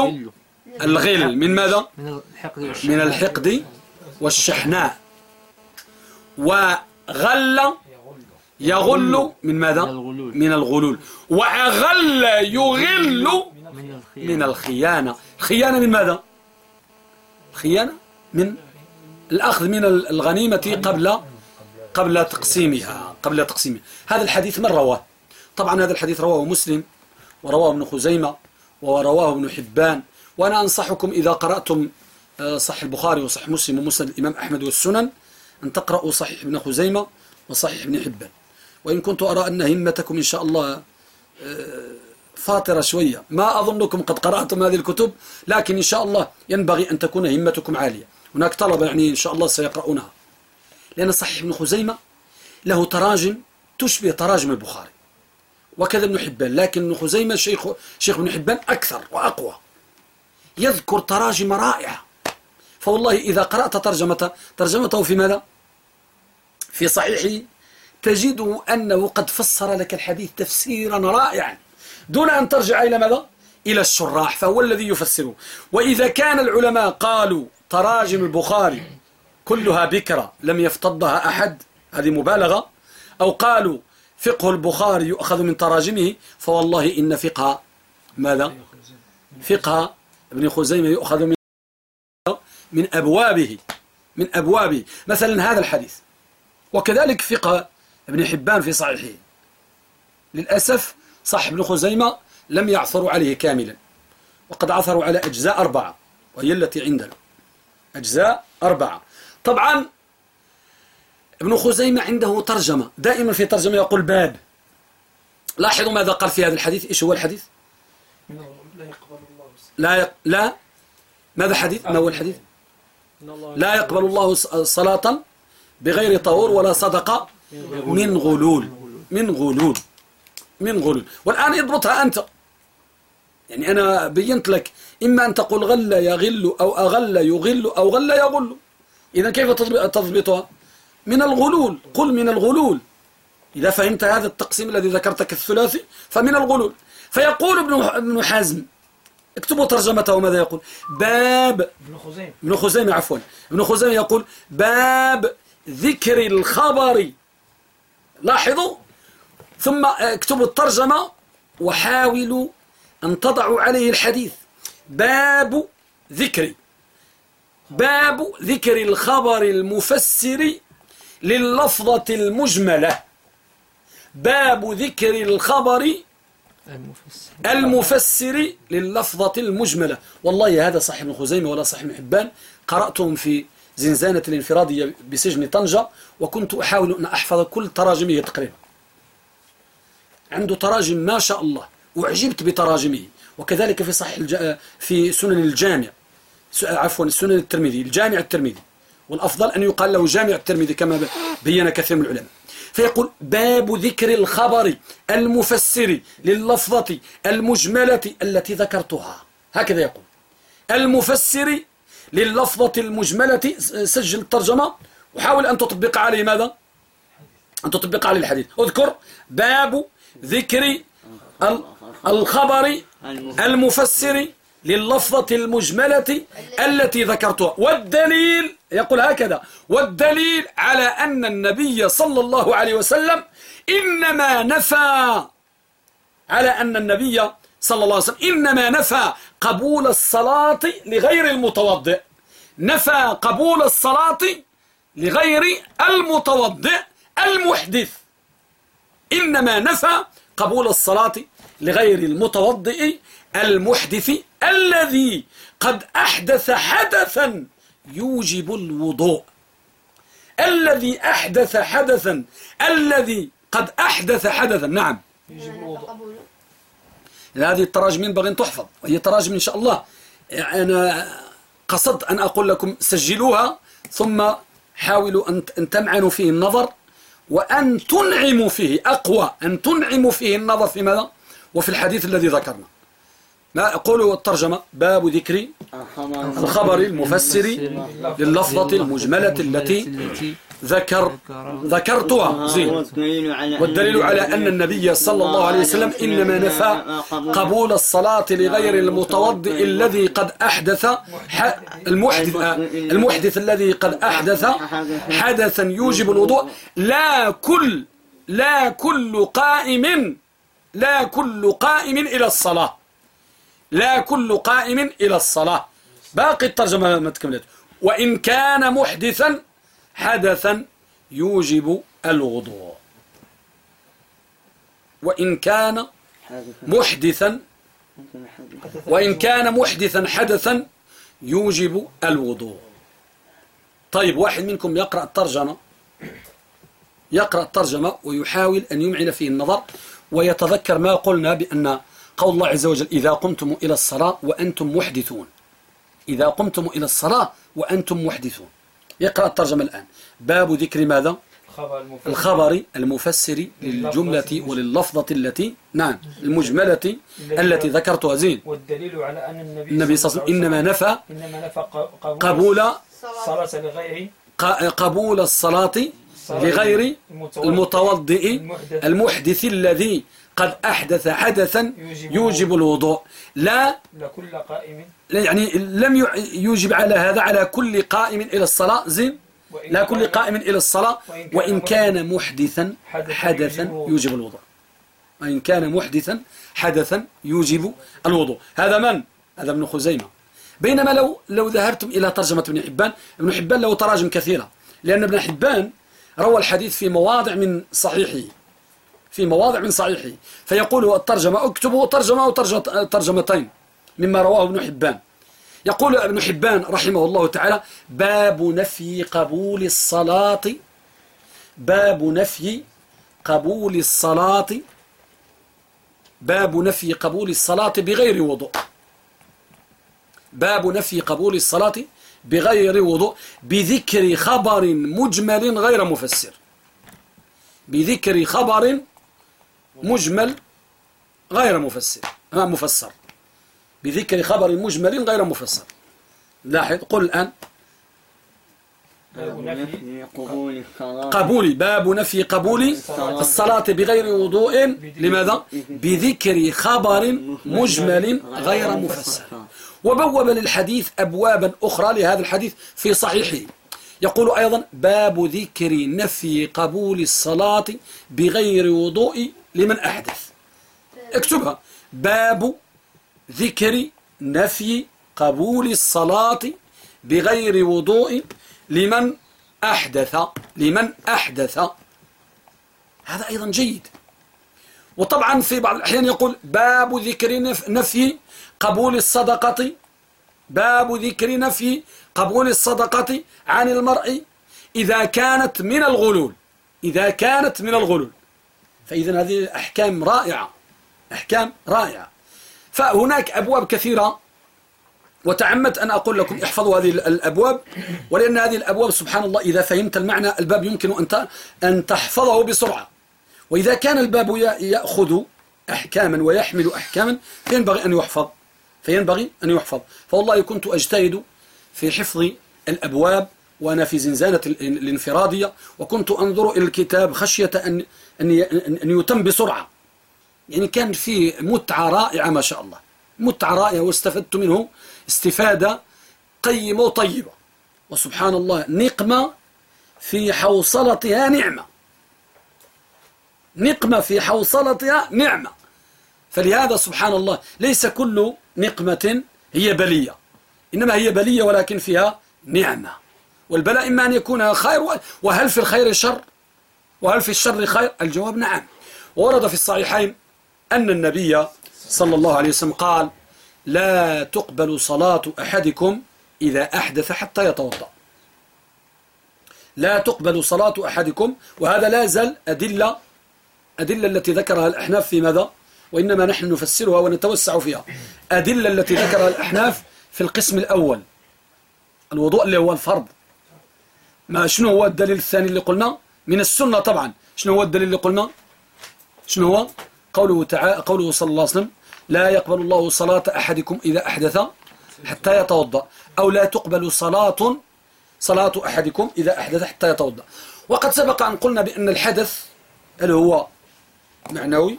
الغل من ماذا؟ من الحقد والشحناء. وغل يغل من ماذا؟ من الغلول. وأغل يغل من الخيانة. خيانة من ماذا؟ خيانة من الأخذ من الغنيمة. قبل قبل تقسيمها قبل تقسيمها. هذا الحديث من رواه؟ طبعا هذا الحديث رواه مسلم ورواه ابن خزيمة ورواه ابن حبان وأنا أنصحكم إذا قرأتم آه، صحيح البخاري وصحيح مسلم ومسند الإمام أحمد والسنن أن تقرأوا صحيح ابن خزيمة وصحيح ابن حبان. وإن كنت أرى أن همتكم إن شاء الله آه، فاطرة شوية. ما أظنكم قد قرأتم هذه الكتب لكن إن شاء الله ينبغي أن تكون همتكم عالية. هناك طلبة يعني إن شاء الله سيقرؤونها. لأن صحيح ابن خزيمة له تراجم تشبه تراجم البخاري. وكذا ابن حبان لكن ابن خزيمة شيخ, شيخ ابن حبان أكثر وأقوى. يذكر تراجم رائعة. فوالله إذا قرأت ترجمة ترجمته في ماذا؟ في صحيحه تجد أنه قد فسر لك الحديث تفسيرا رائعا. دون أن ترجع إلى ماذا؟ إلى الشراح فهو الذي يفسره. وإذا كان العلماء قالوا تراجم البخاري كلها بكرة لم يفتضها أحد. هذه مبالغة. أو قالوا فقه البخاري يؤخذ من تراجمه فوالله إن فقه ماذا؟ فقه ابن خزيمة يؤخذ من من أبوابه من أبوابه. مثلا هذا الحديث. وكذلك فقه ابن حبان في صحيحه. للأسف صح ابن خزيمة لم يعثروا عليه كاملا. وقد عثروا على أجزاء أربعة وهي التي عندنا. أجزاء أربعة. طبعا ابن خزيمة عنده ترجمة دائما في ترجمة يقول باب. لاحظوا ماذا قال في هذا الحديث؟ إيش هو الحديث؟ لا يقبل الله لا لا ماذا حديث؟ ما هو الحديث؟ لا يقبل الله صلاة بغير طهور ولا صدقة من غلول من غلول من غلول. والآن اضبطها أنت. يعني أنا بينت لك إما أن تقول غل يغل أو أغل يغل أو غل يغل. إذا كيف تضبطها؟ من الغلول. قل من الغلول. إذا فهمت هذا التقسيم الذي ذكرتك الثلاثي فمن الغلول. فيقول ابن حازم اكتبوا ترجمته ماذا يقول؟ باب. ابن خزيمة ابن خزيمة عفوا. ابن خزيمة يقول باب ذكر الخبر. لاحظوا؟ ثم اكتبوا الترجمة وحاولوا أن تضعوا عليه الحديث. باب ذكر. باب ذكر الخبر المفسر لللفظة المجملة. باب ذكر الخبر المفسر. لللفظة المجملة. والله هذا صحيح ابن خزيمة ولا صحيح ابن حبان. قرأتهم في زنزانة الانفرادية بسجن طنجة وكنت أحاول أن أحفظ كل تراجمه تقريبا. عنده تراجم ما شاء الله. وعجبت بتراجمه. وكذلك في صحيح الج... في سنن الجامع. عفوا سنن الترمذي الجامع الترمذي. والأفضل أن يقال له جامع الترمذي كما بين كثير من العلماء. فيقول باب ذكر الخبر المفسر لللفظة المجملة التي ذكرتها. هكذا يقول. المفسر لللفظة المجملة سجل الترجمة. وحاول أن تطبق عليه ماذا؟ أن تطبق عليه الحديث. اذكر باب ذكر الخبر المفسر لللفظة المجملة التي ذكرتها. والدليل يقول هكذا والدليل على أن النبي صلى الله عليه وسلم إنما نفى على أن النبي صلى الله عليه وسلم إنما نفى قبول الصلاة لغير المتوضئ. نفى قبول الصلاة لغير المتوضئ المحدث. إنما نفى قبول الصلاة لغير المتوضئ المحدث الذي قد أحدث حدثا يوجب الوضوء. الذي أحدث حدثا الذي قد أحدث حدثا نعم. يوجب الوضوء. هذه التراجم ينبغي تحفظ وهي تراجم إن شاء الله. أنا قصدت أن أقول لكم سجلوها ثم حاولوا أن تمعنوا فيه النظر وأن تنعموا فيه أقوى أن تنعموا فيه النظر في ماذا؟ وفي الحديث الذي ذكرنا. ما قولوا الترجمة. باب ذكر الخبر المفسر لللفظة المجملة التي ذكر ذكرتها. زين. والدليل على أن النبي صلى الله عليه وسلم إنما نفى قبول الصلاة لغير المتوضئ الذي قد أحدث المحدث المحدث الذي قد أحدث حدثا يوجب الوضوء. لا كل لا كل قائم لا كل قائم إلى الصلاة. لا كل قائم إلى الصلاة. باقي الترجمة ما تكملت. وإن كان محدثا حدثا يوجب الوضوء. وإن كان محدثا وإن كان محدثا حدثا يوجب الوضوء. طيب واحد منكم يقرأ الترجمة. يقرأ الترجمة ويحاول أن يمعن فيه النظر ويتذكر ما قلنا بأن قول الله عز وجل إذا قمتم إلى الصلاة وأنتم محدثون. إذا قمتم إلى الصلاة وأنتم محدثون. يقرأ الترجمة الآن. باب ذكر ماذا؟ الخبر المفسر للجملة ولللفظة التي نعم المجملة التي ذكرتها زين. والدليل على أن النبي, النبي صلى الله عليه وسلم إنما نفى إنما نفى قبول الصلاة لغيره قبول الصلاة لغير المتوضئ المحدث الذي قد أحدث حدثا يوجب الوضوء. لا لكل قائم. يعني لم يوجب على هذا على كل قائم إلى الصلاة زين؟ لا كل قائم إلى الصلاة. وإن كان محدثا حدثا يوجب الوضوء. وإن كان محدثا حدثا يوجب الوضوء. هذا من؟ هذا ابن خزيمة. بينما لو لو ذهبتم إلى ترجمة ابن حبان ابن حبان له تراجم كثيرة. لأن ابن حبان روى الحديث في مواضع من صحيحه. في مواضع من صحيحه. فيقول الترجمة اكتبوا ترجمة أو ترجمتين مما رواه ابن حبان. يقول ابن حبان رحمه الله تعالى باب نفي قبول الصلاة باب نفي قبول الصلاة باب نفي قبول الصلاة بغير وضوء. باب نفي قبول الصلاة بغير وضوء بذكر خبر مجمل غير مفسر. بذكر خبر مجمل غير مفسر ما مفسر. بذكر خبر مجمل غير مفسر. لاحظ قل الآن. قبول باب نفي قبول الصلاة بغير وضوء. لماذا؟ بذكر خبر مجمل غير مفسر. وبوب للحديث أبوابا أخرى لهذا الحديث في صحيحه. يقول أيضا باب ذكر نفي قبول الصلاة بغير وضوء لمن أحدث. اكتبها. باب ذكر نفي قبول الصلاة بغير وضوء لمن أحدث لمن أحدث. هذا أيضا جيد. وطبعا في بعض الأحيان يقول باب ذكر نف- نفي قبول الصدقة. باب ذكر نفي قبول الصدقة عن المرء إذا كانت من الغلول. إذا كانت من الغلول. فإذا هذه أحكام رائعة. أحكام رائعة. فهناك أبواب كثيرة وتعمدت أن أقول لكم احفظوا هذه الأبواب ولأن هذه الأبواب سبحان الله إذا فهمت المعنى الباب يمكن أن أن تحفظه بسرعة. وإذا كان الباب يأخذ أحكاما ويحمل أحكاما فينبغي أن يحفظ. فينبغي أن يحفظ. فوالله كنت أجتهد في حفظ الأبواب وأنا في زنزانة ال- الانفرادية وكنت أنظر إلى الكتاب خشية أن أن أن يتم بسرعة. يعني كان فيه متعة رائعة ما شاء الله. متعة رائعة واستفدت منه استفادة قيمة وطيبة. وسبحان الله نقمة في حوصلتها نعمة. نقمة في حوصلتها نعمة. فلهذا سبحان الله ليس كل نقمة هي بلية. إنما هي بلية ولكن فيها نعمة. والبلاء إما أن يكون خير وهل في الخير شر؟ وهل في الشر خير؟ الجواب نعم. ورد في الصحيحين أن النبي صلى الله عليه وسلم قال لا تقبل صلاة أحدكم إذا أحدث حتى يتوضأ. لا تقبل صلاة أحدكم وهذا لا زال أدلة أدلة التي ذكرها الأحناف في ماذا؟ وإنما نحن نفسرها ونتوسع فيها. أدلة التي ذكرها الأحناف في القسم الأول. الوضوء اللي هو الفرض. ما شنو هو الدليل الثاني اللي قلنا؟ من السنة طبعا. شنو هو الدليل اللي قلنا؟ شنو هو؟ قوله تعالى قوله صلى الله عليه وسلم لا يقبل الله صلاة أحدكم إذا أحدث حتى يتوضأ. أو لا تقبل صلاة صلاة أحدكم إذا أحدث حتى يتوضأ. وقد سبق أن قلنا بأن الحدث هل هو معنوي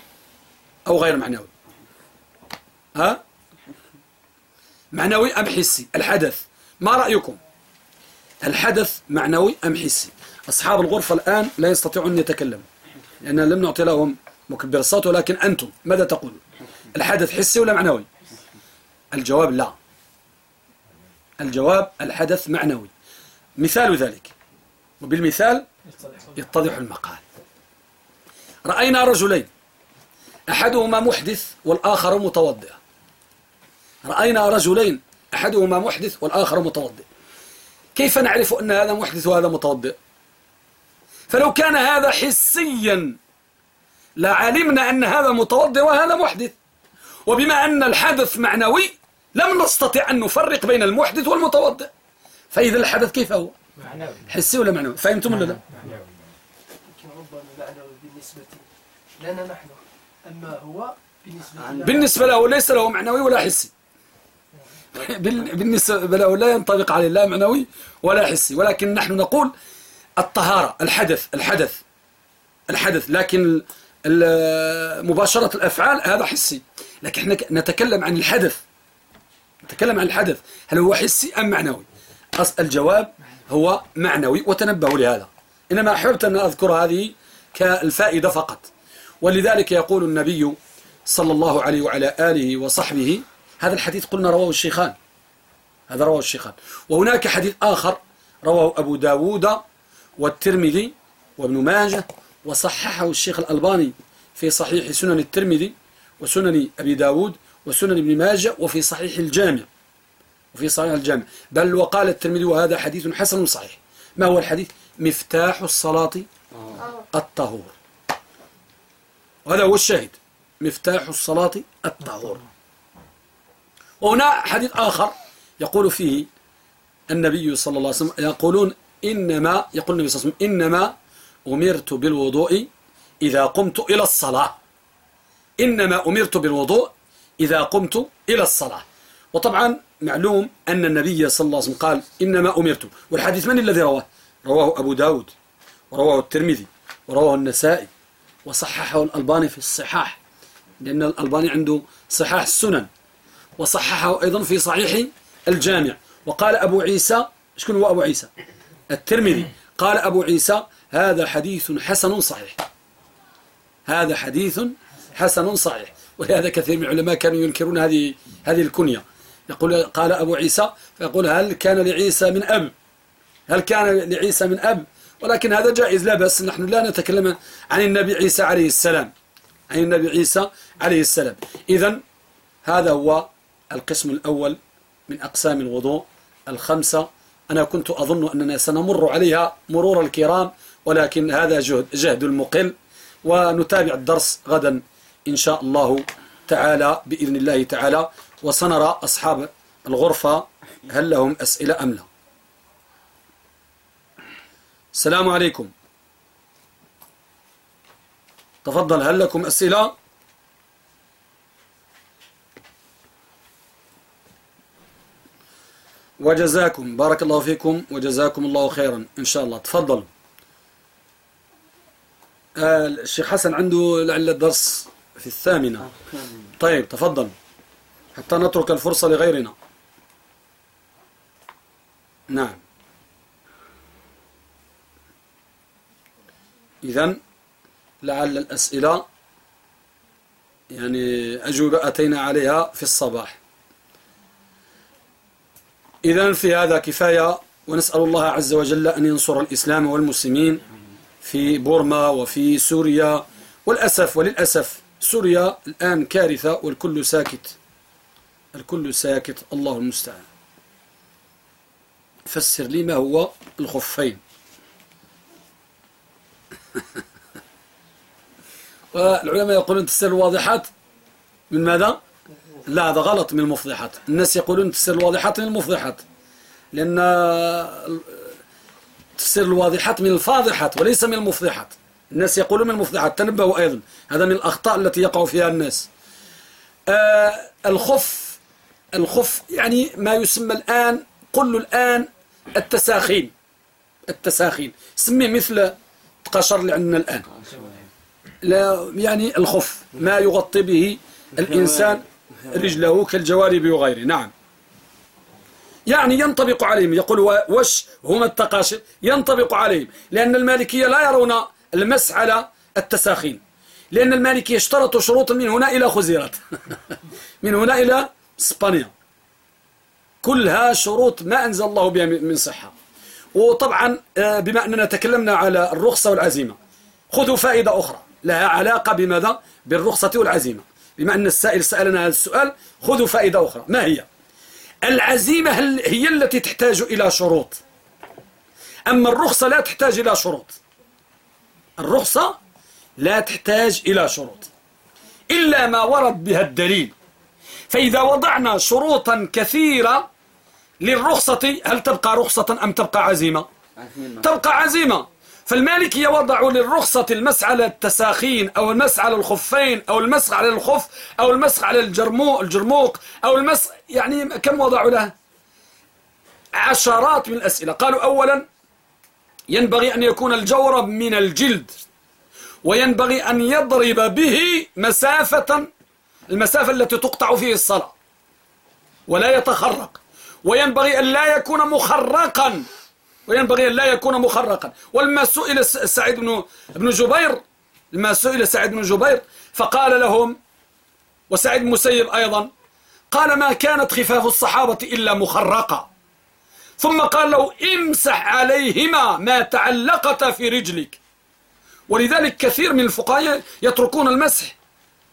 أو غير معنوي؟ ها؟ معنوي أم حسي؟ الحدث. ما رأيكم؟ الحدث معنوي أم حسي؟ أصحاب الغرفة الآن لا يستطيعون أن يتكلموا لأن لم نعطي لهم مكبر الصوت ولكن أنتم ماذا تقولون؟ الحدث حسي ولا معنوي؟ الجواب لا. الجواب الحدث معنوي. مثال ذلك وبالمثال يتضح المقال. رأينا رجلين أحدهما محدث والآخر متوضئ. رأينا رجلين أحدهما محدث والآخر متوضئ. كيف نعرف أن هذا محدث وهذا متوضئ؟ فلو كان هذا حسيا لعلمنا أن هذا متوضئ وهذا محدث. وبما أن الحدث معنوي لم نستطع أن نفرق بين المحدث والمتوضئ. فإذا الحدث كيف هو؟ معنوي. حسي ولا معنوي؟ فهمتم ولا لا؟ معنوي. لكن ربما معنوي بالنسبة لنا نحن أما هو بالنسبة له بالنسبة له ليس له معنوي ولا حسي. بالنسبة له لا ينطبق عليه لا معنوي ولا حسي. ولكن نحن نقول الطهارة الحدث الحدث الحدث. لكن مباشرة الأفعال هذا حسي. لكن إحنا نتكلم عن الحدث. نتكلم عن الحدث. هل هو حسي أم معنوي؟ الجواب هو معنوي وتنبهوا لهذا. إنما أحببت أن أذكر هذه كالفائدة فقط. ولذلك يقول النبي صلى الله عليه وعلى آله وصحبه هذا الحديث قلنا رواه الشيخان. هذا رواه الشيخان. وهناك حديث آخر رواه أبو داود والترمذي وابن ماجه وصححه الشيخ الألباني في صحيح سنن الترمذي وسنن أبي داود وسنن ابن ماجه وفي صحيح الجامع. وفي صحيح الجامع. بل وقال الترمذي وهذا حديث حسن صحيح. ما هو الحديث؟ مفتاح الصلاة الطهور. وهذا هو الشاهد. مفتاح الصلاة الطهور. وهنا حديث آخر يقول فيه النبي صلى الله عليه وسلم يقولون إنما يقول النبي صلى الله عليه وسلم إنما أمرت بالوضوء إذا قمت إلى الصلاة. إنما أمرت بالوضوء إذا قمت إلى الصلاة. وطبعا معلوم أن النبي صلى الله عليه وسلم قال إنما أمرت. والحديث من الذي رواه؟ رواه أبو داود ورواه الترمذي ورواه النسائي وصححه الألباني في الصحاح لأن الألباني عنده صحاح السنن. وصححه أيضا في صحيح الجامع. وقال أبو عيسى شكون هو أبو عيسى؟ الترمذي. قال أبو عيسى هذا حديث حسن صحيح. هذا حديث حسن صحيح. ولهذا كثير من العلماء كانوا ينكرون هذه هذه الكنية. يقول قال أبو عيسى فيقول هل كان لعيسى من أب؟ هل كان لعيسى من أب؟ ولكن هذا جائز لا بس نحن لا نتكلم عن النبي عيسى عليه السلام. عن النبي عيسى عليه السلام. إذا هذا هو القسم الأول من أقسام الوضوء الخمسة. أنا كنت أظن أننا سنمر عليها مرور الكرام ولكن هذا جهد, جهد المقل ونتابع الدرس غدا إن شاء الله تعالى بإذن الله تعالى. وسنرى أصحاب الغرفة هل لهم أسئلة أم لا. السلام عليكم. تفضل هل لكم أسئلة؟ وجزاكم بارك الله فيكم وجزاكم الله خيرا إن شاء الله. تفضلوا آه الشيخ حسن عنده لعل الدرس في الثامنة. طيب تفضل. حتى نترك الفرصة لغيرنا. نعم. إذن لعل الأسئلة يعني أجوبة أتينا عليها في الصباح. إذن في هذا كفاية ونسأل الله عز وجل أن ينصر الإسلام والمسلمين في بورما وفي سوريا. والأسف وللأسف سوريا الآن كارثة والكل ساكت الكل ساكت الله المستعان. فسر لي ما هو الخفين. والعلماء يقولون تفسير الواضحات من ماذا؟ لا هذا غلط من المفضحات. الناس يقولون تفسير الواضحات من المفضحات. لأن تفسير الواضحات من الفاضحات وليس من المفضحات. الناس يقولون من المفضحات تنبهوا أيضا. هذا من الأخطاء التي يقع فيها الناس. آه الخف الخف يعني ما يسمى الآن قل الآن التساخين. التساخين. سميه مثل تقشر اللي عندنا الآن. لا يعني الخف. ما يغطي به الإنسان. رجله كالجوارب وغيره. نعم. يعني ينطبق عليهم. يقول وش هما التقاشر ينطبق عليهم. لأن المالكية لا يرون المس على التساخين. لأن المالكية اشترطوا شروطا من هنا إلى خزيرات من هنا إلى إسبانيا. كلها شروط ما أنزل الله بها من صحة. وطبعا آه، بما أننا تكلمنا على الرخصة والعزيمة خذوا فائدة أخرى. لها علاقة بماذا؟ بالرخصة والعزيمة. بما أن السائل سألنا هذا السؤال خذوا فائدة أخرى. ما هي؟ العزيمة هي التي تحتاج إلى شروط. أما الرخصة لا تحتاج إلى شروط. الرخصة لا تحتاج إلى شروط. إلا ما ورد بها الدليل. فإذا وضعنا شروطا كثيرة للرخصة هل تبقى رخصة أم تبقى عزيمة. تبقى عزيمة. فالمالكي يوضع للرخصة المسح على التساخين أو المسح على الخفين أو المسح على الخف أو المسح على الجرموق, الجرموق أو المسح يعني كم وضعوا له؟ عشرات من الأسئلة. قالوا أولا ينبغي أن يكون الجورب من الجلد وينبغي أن يضرب به مسافة المسافة التي تقطع فيه الصلاة ولا يتخرق وينبغي أن لا يكون مخرقا. وينبغي أن لا يكون مخرقا. ولما سئل سعيد بن بن جبير لما سئل سعيد بن جبير فقال لهم وسعيد المسيب أيضا قال ما كانت خفاف الصحابة إلا مخرقة. ثم قال له امسح عليهما ما تعلقت في رجلك. ولذلك كثير من الفقهاء يتركون المسح.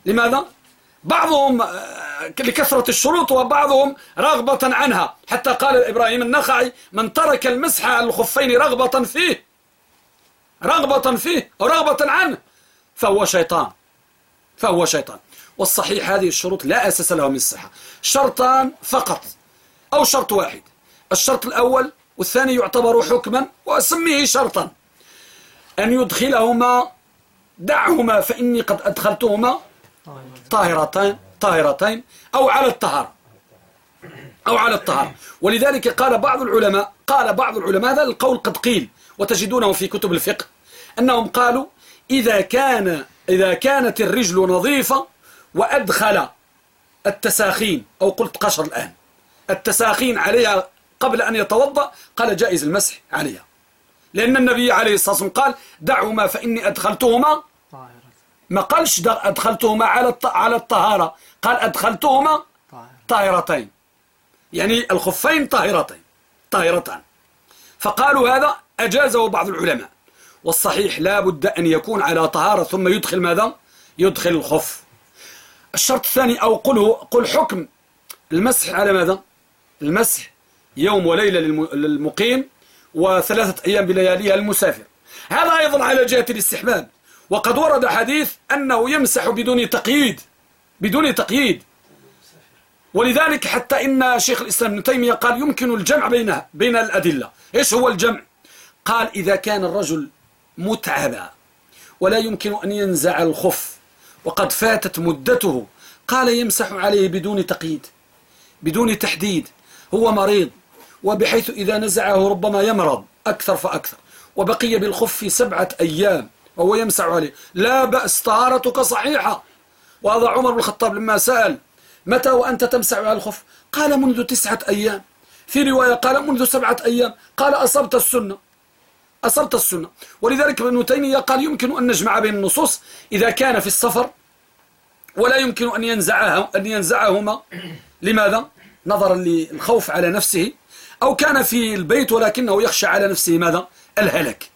لماذا؟ بعضهم آه، لكثرة الشروط وبعضهم رغبة عنها. حتى قال إبراهيم النخعي من ترك المسح على الخفين رغبة فيه. رغبة فيه ورغبة عنه. فهو شيطان. فهو شيطان. والصحيح هذه الشروط لا أساس لها من الصحة. شرطان فقط أو شرط واحد. الشرط الأول والثاني يعتبر حكما وأسميه شرطا. أن يدخلهما دعهما فإني قد أدخلتهما طاهرتين طاهرتين أو على الطهارة أو على الطهارة ولذلك قال بعض العلماء قال بعض العلماء هذا القول قد قيل وتجدونه في كتب الفقه أنهم قالوا إذا كان إذا كانت الرجل نظيفة وأدخل التساخين أو قلت قشر الآن التساخين عليها قبل أن يتوضأ قال جائز المسح عليها. لأن النبي عليه الصلاة والسلام قال دعهما فإني أدخلتهما ما قالش أدخلتهما على على الطهارة. قال أدخلتهما طاهرتين. يعني الخفين طاهرتين. طاهرتان. فقالوا هذا أجازه بعض العلماء. والصحيح لا بد أن يكون على طهارة ثم يدخل ماذا؟ يدخل الخف. الشرط الثاني أو قله قل حكم المسح على ماذا؟ المسح يوم وليلة للمقيم وثلاثة أيام بلياليها للمسافر هذا أيضا على جهة الاستحباب. وقد ورد حديث أنه يمسح بدون تقييد بدون تقييد. ولذلك حتى إن شيخ الإسلام ابن تيمية قال يمكن الجمع بينها بين الأدلة. إيش هو الجمع؟ قال إذا كان الرجل متعبا ولا يمكن أن ينزع الخف وقد فاتت مدته قال يمسح عليه بدون تقييد بدون تحديد. هو مريض وبحيث إذا نزعه ربما يمرض أكثر فأكثر وبقي بالخف سبعة أيام. وهو يمسح عليه لا بأس طهارتك صحيحة. وهذا عمر بن الخطاب لما سأل متى وأنت تمسح على الخف؟ قال منذ تسعة أيام. في رواية قال منذ سبعة أيام. قال أصبت السنة. أصبت السنة. ولذلك ابن تيمية قال يمكن أن نجمع بين النصوص إذا كان في السفر ولا يمكن أن ينزعها أن ينزعهما. لماذا؟ نظرا للخوف على نفسه أو كان في البيت ولكنه يخشى على نفسه. ماذا؟ الهلك.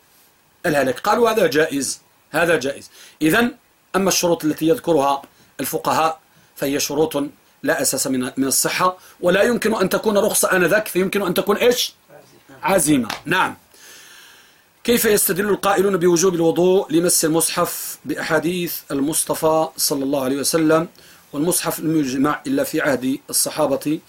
الهلك. قالوا هذا جائز هذا جائز. إذا أما الشروط التي يذكرها الفقهاء فهي شروط لا أساس من من الصحة ولا يمكن أن تكون رخصة آنذاك فيمكن أن تكون إيش؟ عزيمة. نعم. كيف يستدل القائلون بوجوب الوضوء لمس المصحف بأحاديث المصطفى صلى الله عليه وسلم والمصحف لم يجمع إلا في عهد الصحابة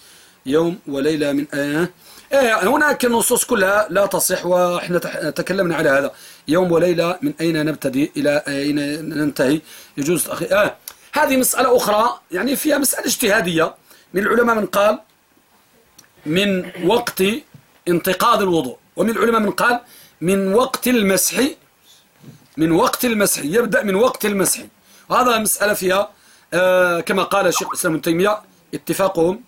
يوم وليلة من إيه هناك النصوص كلها لا تصح وإحنا تكلمنا على هذا. يوم وليلة من أين نبتدي إلى أين ننتهي؟ يجوز أخي آه هذه مسألة أخرى يعني فيها مسألة اجتهادية. من العلماء من قال من وقت انتقاض الوضوء. ومن العلماء من قال من وقت المسح من وقت المسح يبدأ من وقت المسح. وهذا مسألة فيها آه كما قال الشيخ الإسلام ابن تيمية اتفاقهم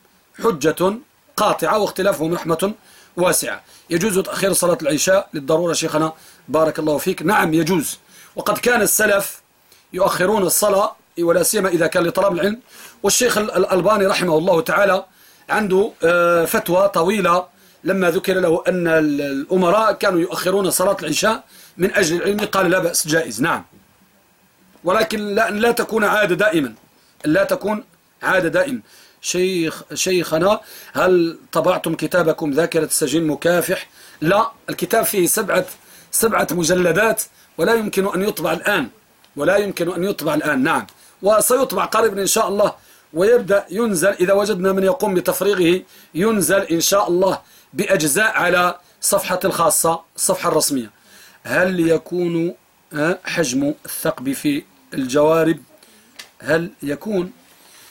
حجة قاطعة واختلافهم رحمة واسعة. يجوز تأخير صلاة العشاء للضرورة شيخنا. بارك الله فيك. نعم يجوز. وقد كان السلف يؤخرون الصلاة ولا سيما إذا كان لطلب العلم. والشيخ الألباني رحمه الله تعالى عنده آه، فتوى طويلة لما ذكر له أن الأمراء كانوا يؤخرون صلاة العشاء من أجل العلم. قال لا بأس جائز. نعم. ولكن لا, لا تكون عادة دائما. لا تكون عادة دائما. شيخ شيخنا هل طبعتم كتابكم ذاكرة السجين مكافح؟ لا الكتاب فيه سبعة سبعة مجلدات ولا يمكن أن يطبع الآن ولا يمكن أن يطبع الآن نعم. وسيطبع قريبا إن شاء الله ويبدأ ينزل إذا وجدنا من يقوم بتفريغه ينزل إن شاء الله بأجزاء على صفحة الخاصة الصفحة الرسمية. هل يكون حجم الثقب في الجوارب؟ هل يكون؟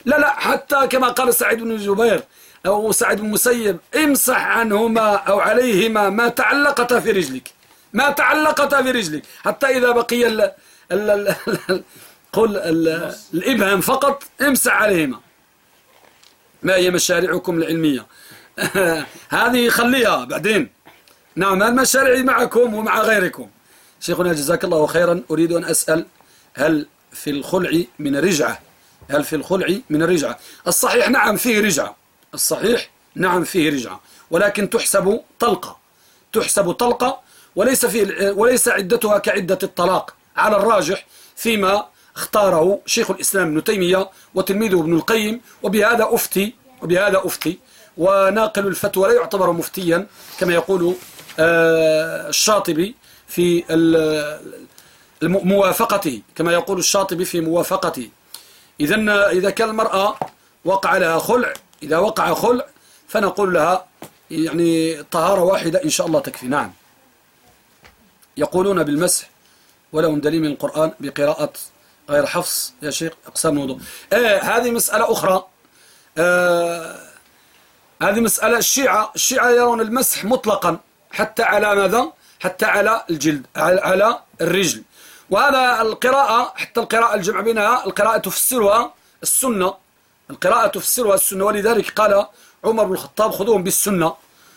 لا لا حتى كما قال سعيد بن جبير أو سعيد بن مسيب امسح عنهما أو عليهما ما تعلقتا في رجلك ما تعلقتا في رجلك. حتى إذا بقي ال ال ال قل الإبهام فقط امسح عليهما. ما هي مشاريعكم العلمية؟ هذه خليها بعدين. نعم المشاريع معكم ومع غيركم. شيخنا جزاك الله خيرا. أريد أن أسأل هل في الخلع من رجعة؟ هل في الخلع من الرجعة؟ الصحيح نعم فيه رجعة. الصحيح نعم فيه رجعة. ولكن تحسب طلقة. تحسب طلقة وليس, في وليس عدتها كعدة الطلاق. على الراجح فيما اختاره شيخ الإسلام ابن تيمية وتلميذه ابن القيم. وبهذا أفتي وبهذا أفتي. وناقل الفتوى لا يعتبر مفتيا كما يقول آه، الشاطبي في موافقته كما يقول الشاطبي في موافقته إذا إذا كان المرأة وقع لها خلع إذا وقع خلع فنقول لها يعني طهارة واحدة إن شاء الله تكفي. نعم. يقولون بالمسح ولهم دليل من القرآن بقراءة غير حفص. يا شيخ أقسام الوضوء. آه هذه مسألة أخرى. آه هذه مسألة الشيعة. الشيعة يرون المسح مطلقا حتى على ماذا؟ حتى على الجلد على الرجل. وهذا القراءة حتى القراءة الجمع بينها القراءة تفسرها السنة. القراءة تفسرها السنة ولذلك قال عمر بن الخطاب خذوهم بالسنة.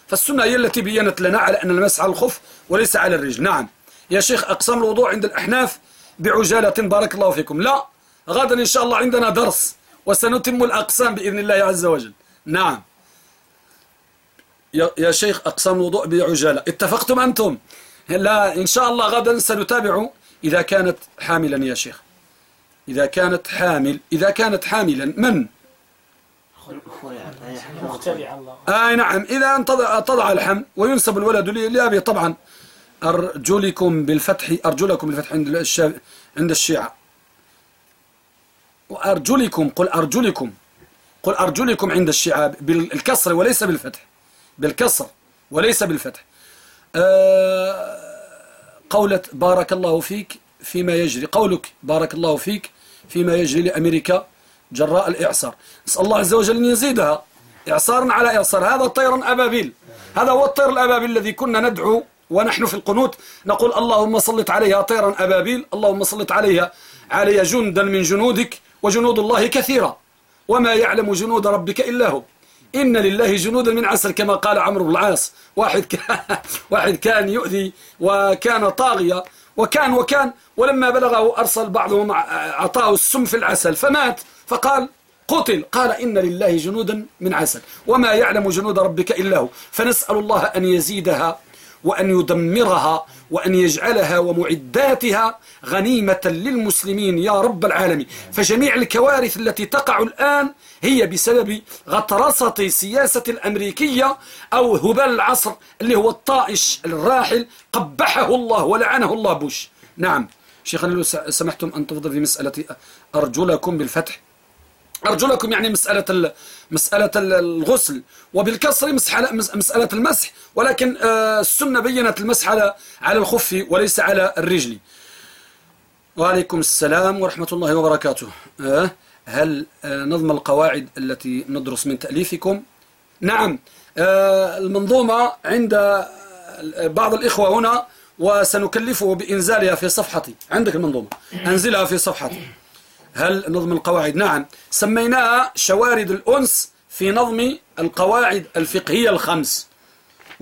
فالسنة هي التي بينت لنا على أن المسح على الخف وليس على الرجل. نعم. يا شيخ أقسام الوضوء عند الأحناف بعجالة. بارك الله فيكم. لا غدا إن شاء الله عندنا درس وسنتم الأقسام بإذن الله عز وجل. نعم. يا شيخ أقسام الوضوء بعجالة. اتفقتم أنتم؟ لا إن شاء الله غدا سنتابع إذا كانت حاملا يا شيخ. إذا كانت حامل إذا كانت حاملا من؟ آه نعم. إذا تضع الحمل وينسب الولد لأبي طبعا أرجلكم بالفتح أرجلكم بالفتح عند عند الشيعة. وأرجلكم قل أرجلكم. قل أرجلكم عند الشيعة بالكسر وليس بالفتح. بالكسر وليس بالفتح. آه قولة بارك الله فيك فيما يجري. قولك بارك الله فيك فيما يجري لأمريكا جراء الإعصار. نسأل الله عز وجل أن يزيدها. إعصارا على إعصار. هذا طير أبابيل هذا هو الطير الأبابيل الذي كنا ندعو ونحن في القنوت. نقول اللهم صلت عليها طيرا أبابيل. اللهم صلت عليها علي جندا من جنودك وجنود الله كثيرة وما يعلم جنود ربك إلا هو. إن لله جنودا من عسل كما قال عمرو بن العاص. واحد كان, واحد كان يؤذي وكان طاغية وكان وكان ولما بلغه أرسل بعضهم أعطاه السم في العسل فمات. فقال قتل. قال إن لله جنودا من عسل وما يعلم جنود ربك إلا هو. فنسأل الله أن يزيدها وأن يدمرها وأن يجعلها ومعداتها غنيمة للمسلمين يا رب العالمين. فجميع الكوارث التي تقع الآن هي بسبب غطرسة سياسة الأمريكية أو هبال العصر اللي هو الطائش الراحل قبحه الله ولعنه الله بوش. نعم. شيخنا لو سمحتم أن تفضل في مسألة أرجلكم بالفتح. أرجلكم يعني مسألة مسألة الغسل. وبالكسر مسألة المسح ولكن آه، السنة بينت المسح على على الخف وليس على الرجل. وعليكم السلام ورحمة الله وبركاته. آه، هل آه، نظم القواعد التي ندرس من تأليفكم؟ نعم. المنظومة عند بعض الإخوة هنا وسنكلفه بإنزالها في صفحتي. عندك المنظومة. أنزلها في صفحتي. هل نظم القواعد؟ نعم. سميناها شوارد الأنس في نظم القواعد الفقهية الخمس.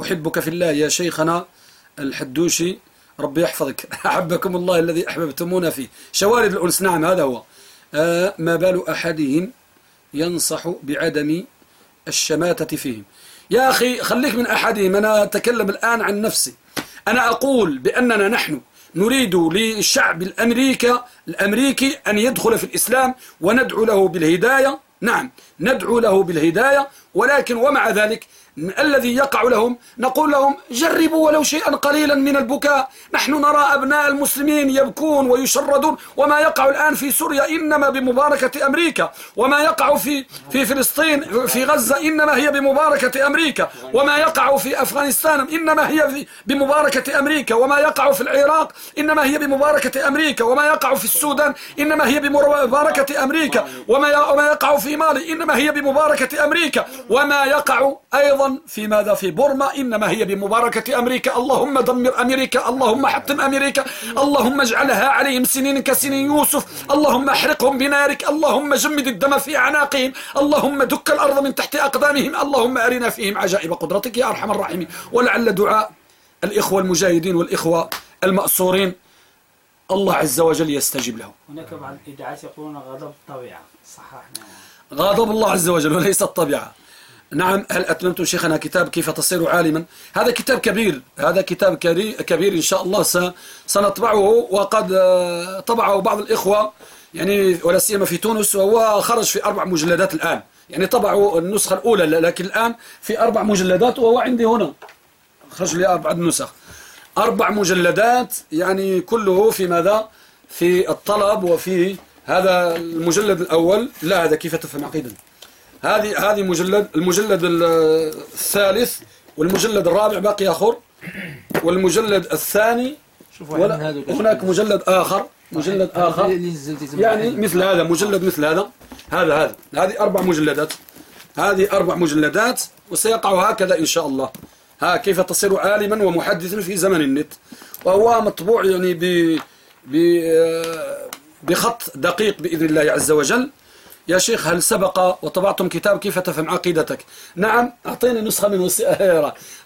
أحبك في الله يا شيخنا الحدوشي. ربي يحفظك. أحبكم الله الذي أحببتمونا فيه. شوارد الأنس نعم هذا هو. آه ما بال أحدهم ينصح بعدم الشماتة فيهم. يا أخي خليك من أحدهم. أنا أتكلم الآن عن نفسي. أنا أقول بأننا نحن نريد للشعب الأمريكي الأمريكي أن يدخل في الإسلام وندعو له بالهداية. نعم ندعو له بالهداية ولكن ومع ذلك الذي يقع لهم. نقول لهم جربوا ولو شيئا قليلا من البكاء. نحن نرى أبناء المسلمين يبكون ويشردون. وما يقع الآن في سوريا إنما بمباركة أمريكا. وما يقع في في فلسطين في غزة إنما هي بمباركة أمريكا. وما يقع في أفغانستان إنما هي بمباركة أمريكا. وما يقع في العراق إنما هي بمباركة أمريكا. وما يقع في السودان إنما هي بمباركة أمريكا. وما يقع في مالي إنما هي بمباركة أمريكا. وما يقع أيضا في ماذا في بورما؟ إنما هي بمباركة أمريكا. اللهم دمر أمريكا. اللهم حطم أمريكا. اللهم اجعلها عليهم سنين كسنين. يوسف اللهم احرقهم بنارك. اللهم جمد الدم في أعناقهم. اللهم دك الأرض من تحت أقدامهم. اللهم أرنا فيهم عجائب قدرتك يا أرحم الراحمين. ولعل دعاء الإخوة المجاهدين والإخوة المأسورين. الله عز وجل يستجيب لهم. هناك بعض الإدعاءات يقولون غضب الطبيعة صححنا غضب الله عز وجل وليس الطبيعة. نعم هل أتممتم شيخنا كتاب كيف تصير عالما؟ هذا كتاب كبير هذا كتاب كبير إن شاء الله سنطبعه وقد آه، طبعه بعض الإخوة يعني ولا سيما في تونس وهو خرج في أربع مجلدات الآن. يعني طبعوا النسخة الأولى لكن الآن في أربع مجلدات وهو عندي هنا. خرج لي أربع نسخ. أربع مجلدات يعني كله في ماذا؟ في الطلب وفي هذا المجلد الأول. لا هذا كيف تفهم عقيدة هذه هذه مجلد المجلد الثالث والمجلد الرابع باقي آخر والمجلد الثاني شوف ولا هناك مجلد آخر مجلد آخر. يعني مثل هذا مجلد مثل هذا. هذا هذا. هذه أربع مجلدات. هذه أربع مجلدات وسيقع هكذا إن شاء الله. ها كيف تصير عالما ومحدثا في زمن النت. وهو مطبوع يعني ب بخط دقيق بإذن الله عز وجل. يا شيخ هل سبق وطبعتم كتاب كيف تفهم عقيدتك؟ نعم أعطيني نسخة من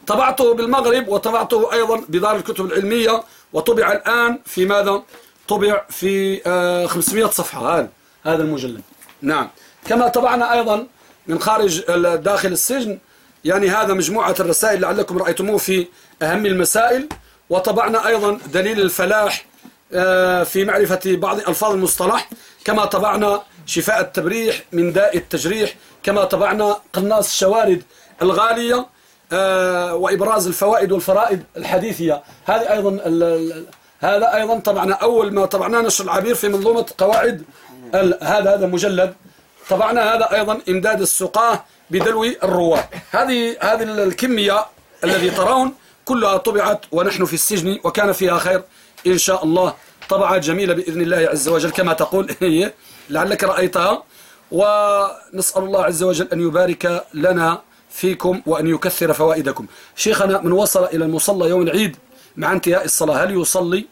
طبعته بالمغرب وطبعته أيضا بدار الكتب العلمية وطبع الآن في ماذا؟ طبع في 500 آه، صفحة هذا هذا المجلد. نعم. كما طبعنا أيضا من خارج داخل السجن يعني هذا مجموعة الرسائل لعلكم رأيتموه في أهم المسائل. وطبعنا أيضا دليل الفلاح آه، في معرفة بعض ألفاظ المصطلح. كما طبعنا شفاء التبريح من داء التجريح كما طبعنا قناص الشوارد الغالية آه، وإبراز الفوائد والفرائد الحديثية. هذه أيضا هذا أيضا طبعنا أول ما طبعنا نشر العبير في منظومة قواعد هذا هذا مجلد. طبعنا هذا أيضا إمداد السقاة بدلو الرواة هذه هذه الكمية الذي ترون كلها طبعت ونحن في السجن وكان فيها خير إن شاء الله. طبعات جميلة بإذن الله عز وجل كما تقول. لعلك رأيتها. ونسأل الله عز وجل أن يبارك لنا فيكم وأن يكثر فوائدكم. شيخنا من وصل إلى المصلى يوم العيد مع انتهاء الصلاة هل يصلي؟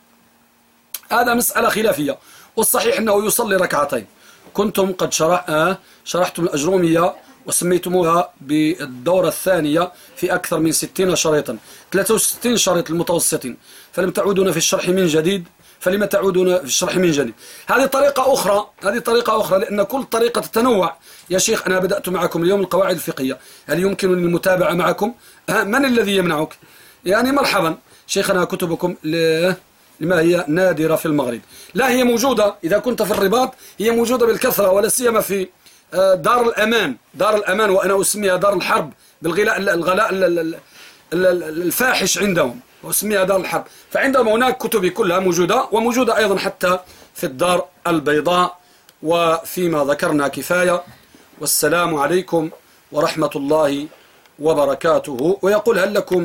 هذا مسألة خلافية والصحيح أنه يصلي ركعتين. كنتم قد شرح شرحتم الأجرومية وسميتموها بالدورة الثانية في أكثر من 60 شريطا 63 شريط المتوسطين فلم تعودون في الشرح من جديد. فلما تعودون في الشرح من جديد؟ هذه طريقة أخرى هذه طريقة أخرى لأن كل طريقة تتنوع. يا شيخ أنا بدأت معكم اليوم القواعد الفقهية. هل يمكنني المتابعة معكم؟ من الذي يمنعك؟ يعني مرحبا. شيخنا كتبكم لما هي نادرة في المغرب. لا هي موجودة. إذا كنت في الرباط هي موجودة بالكثرة ولا سيما في آه، دار الأمان. دار الأمان وأنا أسميها دار الحرب بالغلاء الغلاء الفاحش عندهم. واسميها دار الحرب. فعندهم هناك كتبي كلها موجودة وموجودة أيضا حتى في الدار البيضاء وفيما ذكرنا كفاية. والسلام عليكم ورحمة الله وبركاته. ويقول هل لكم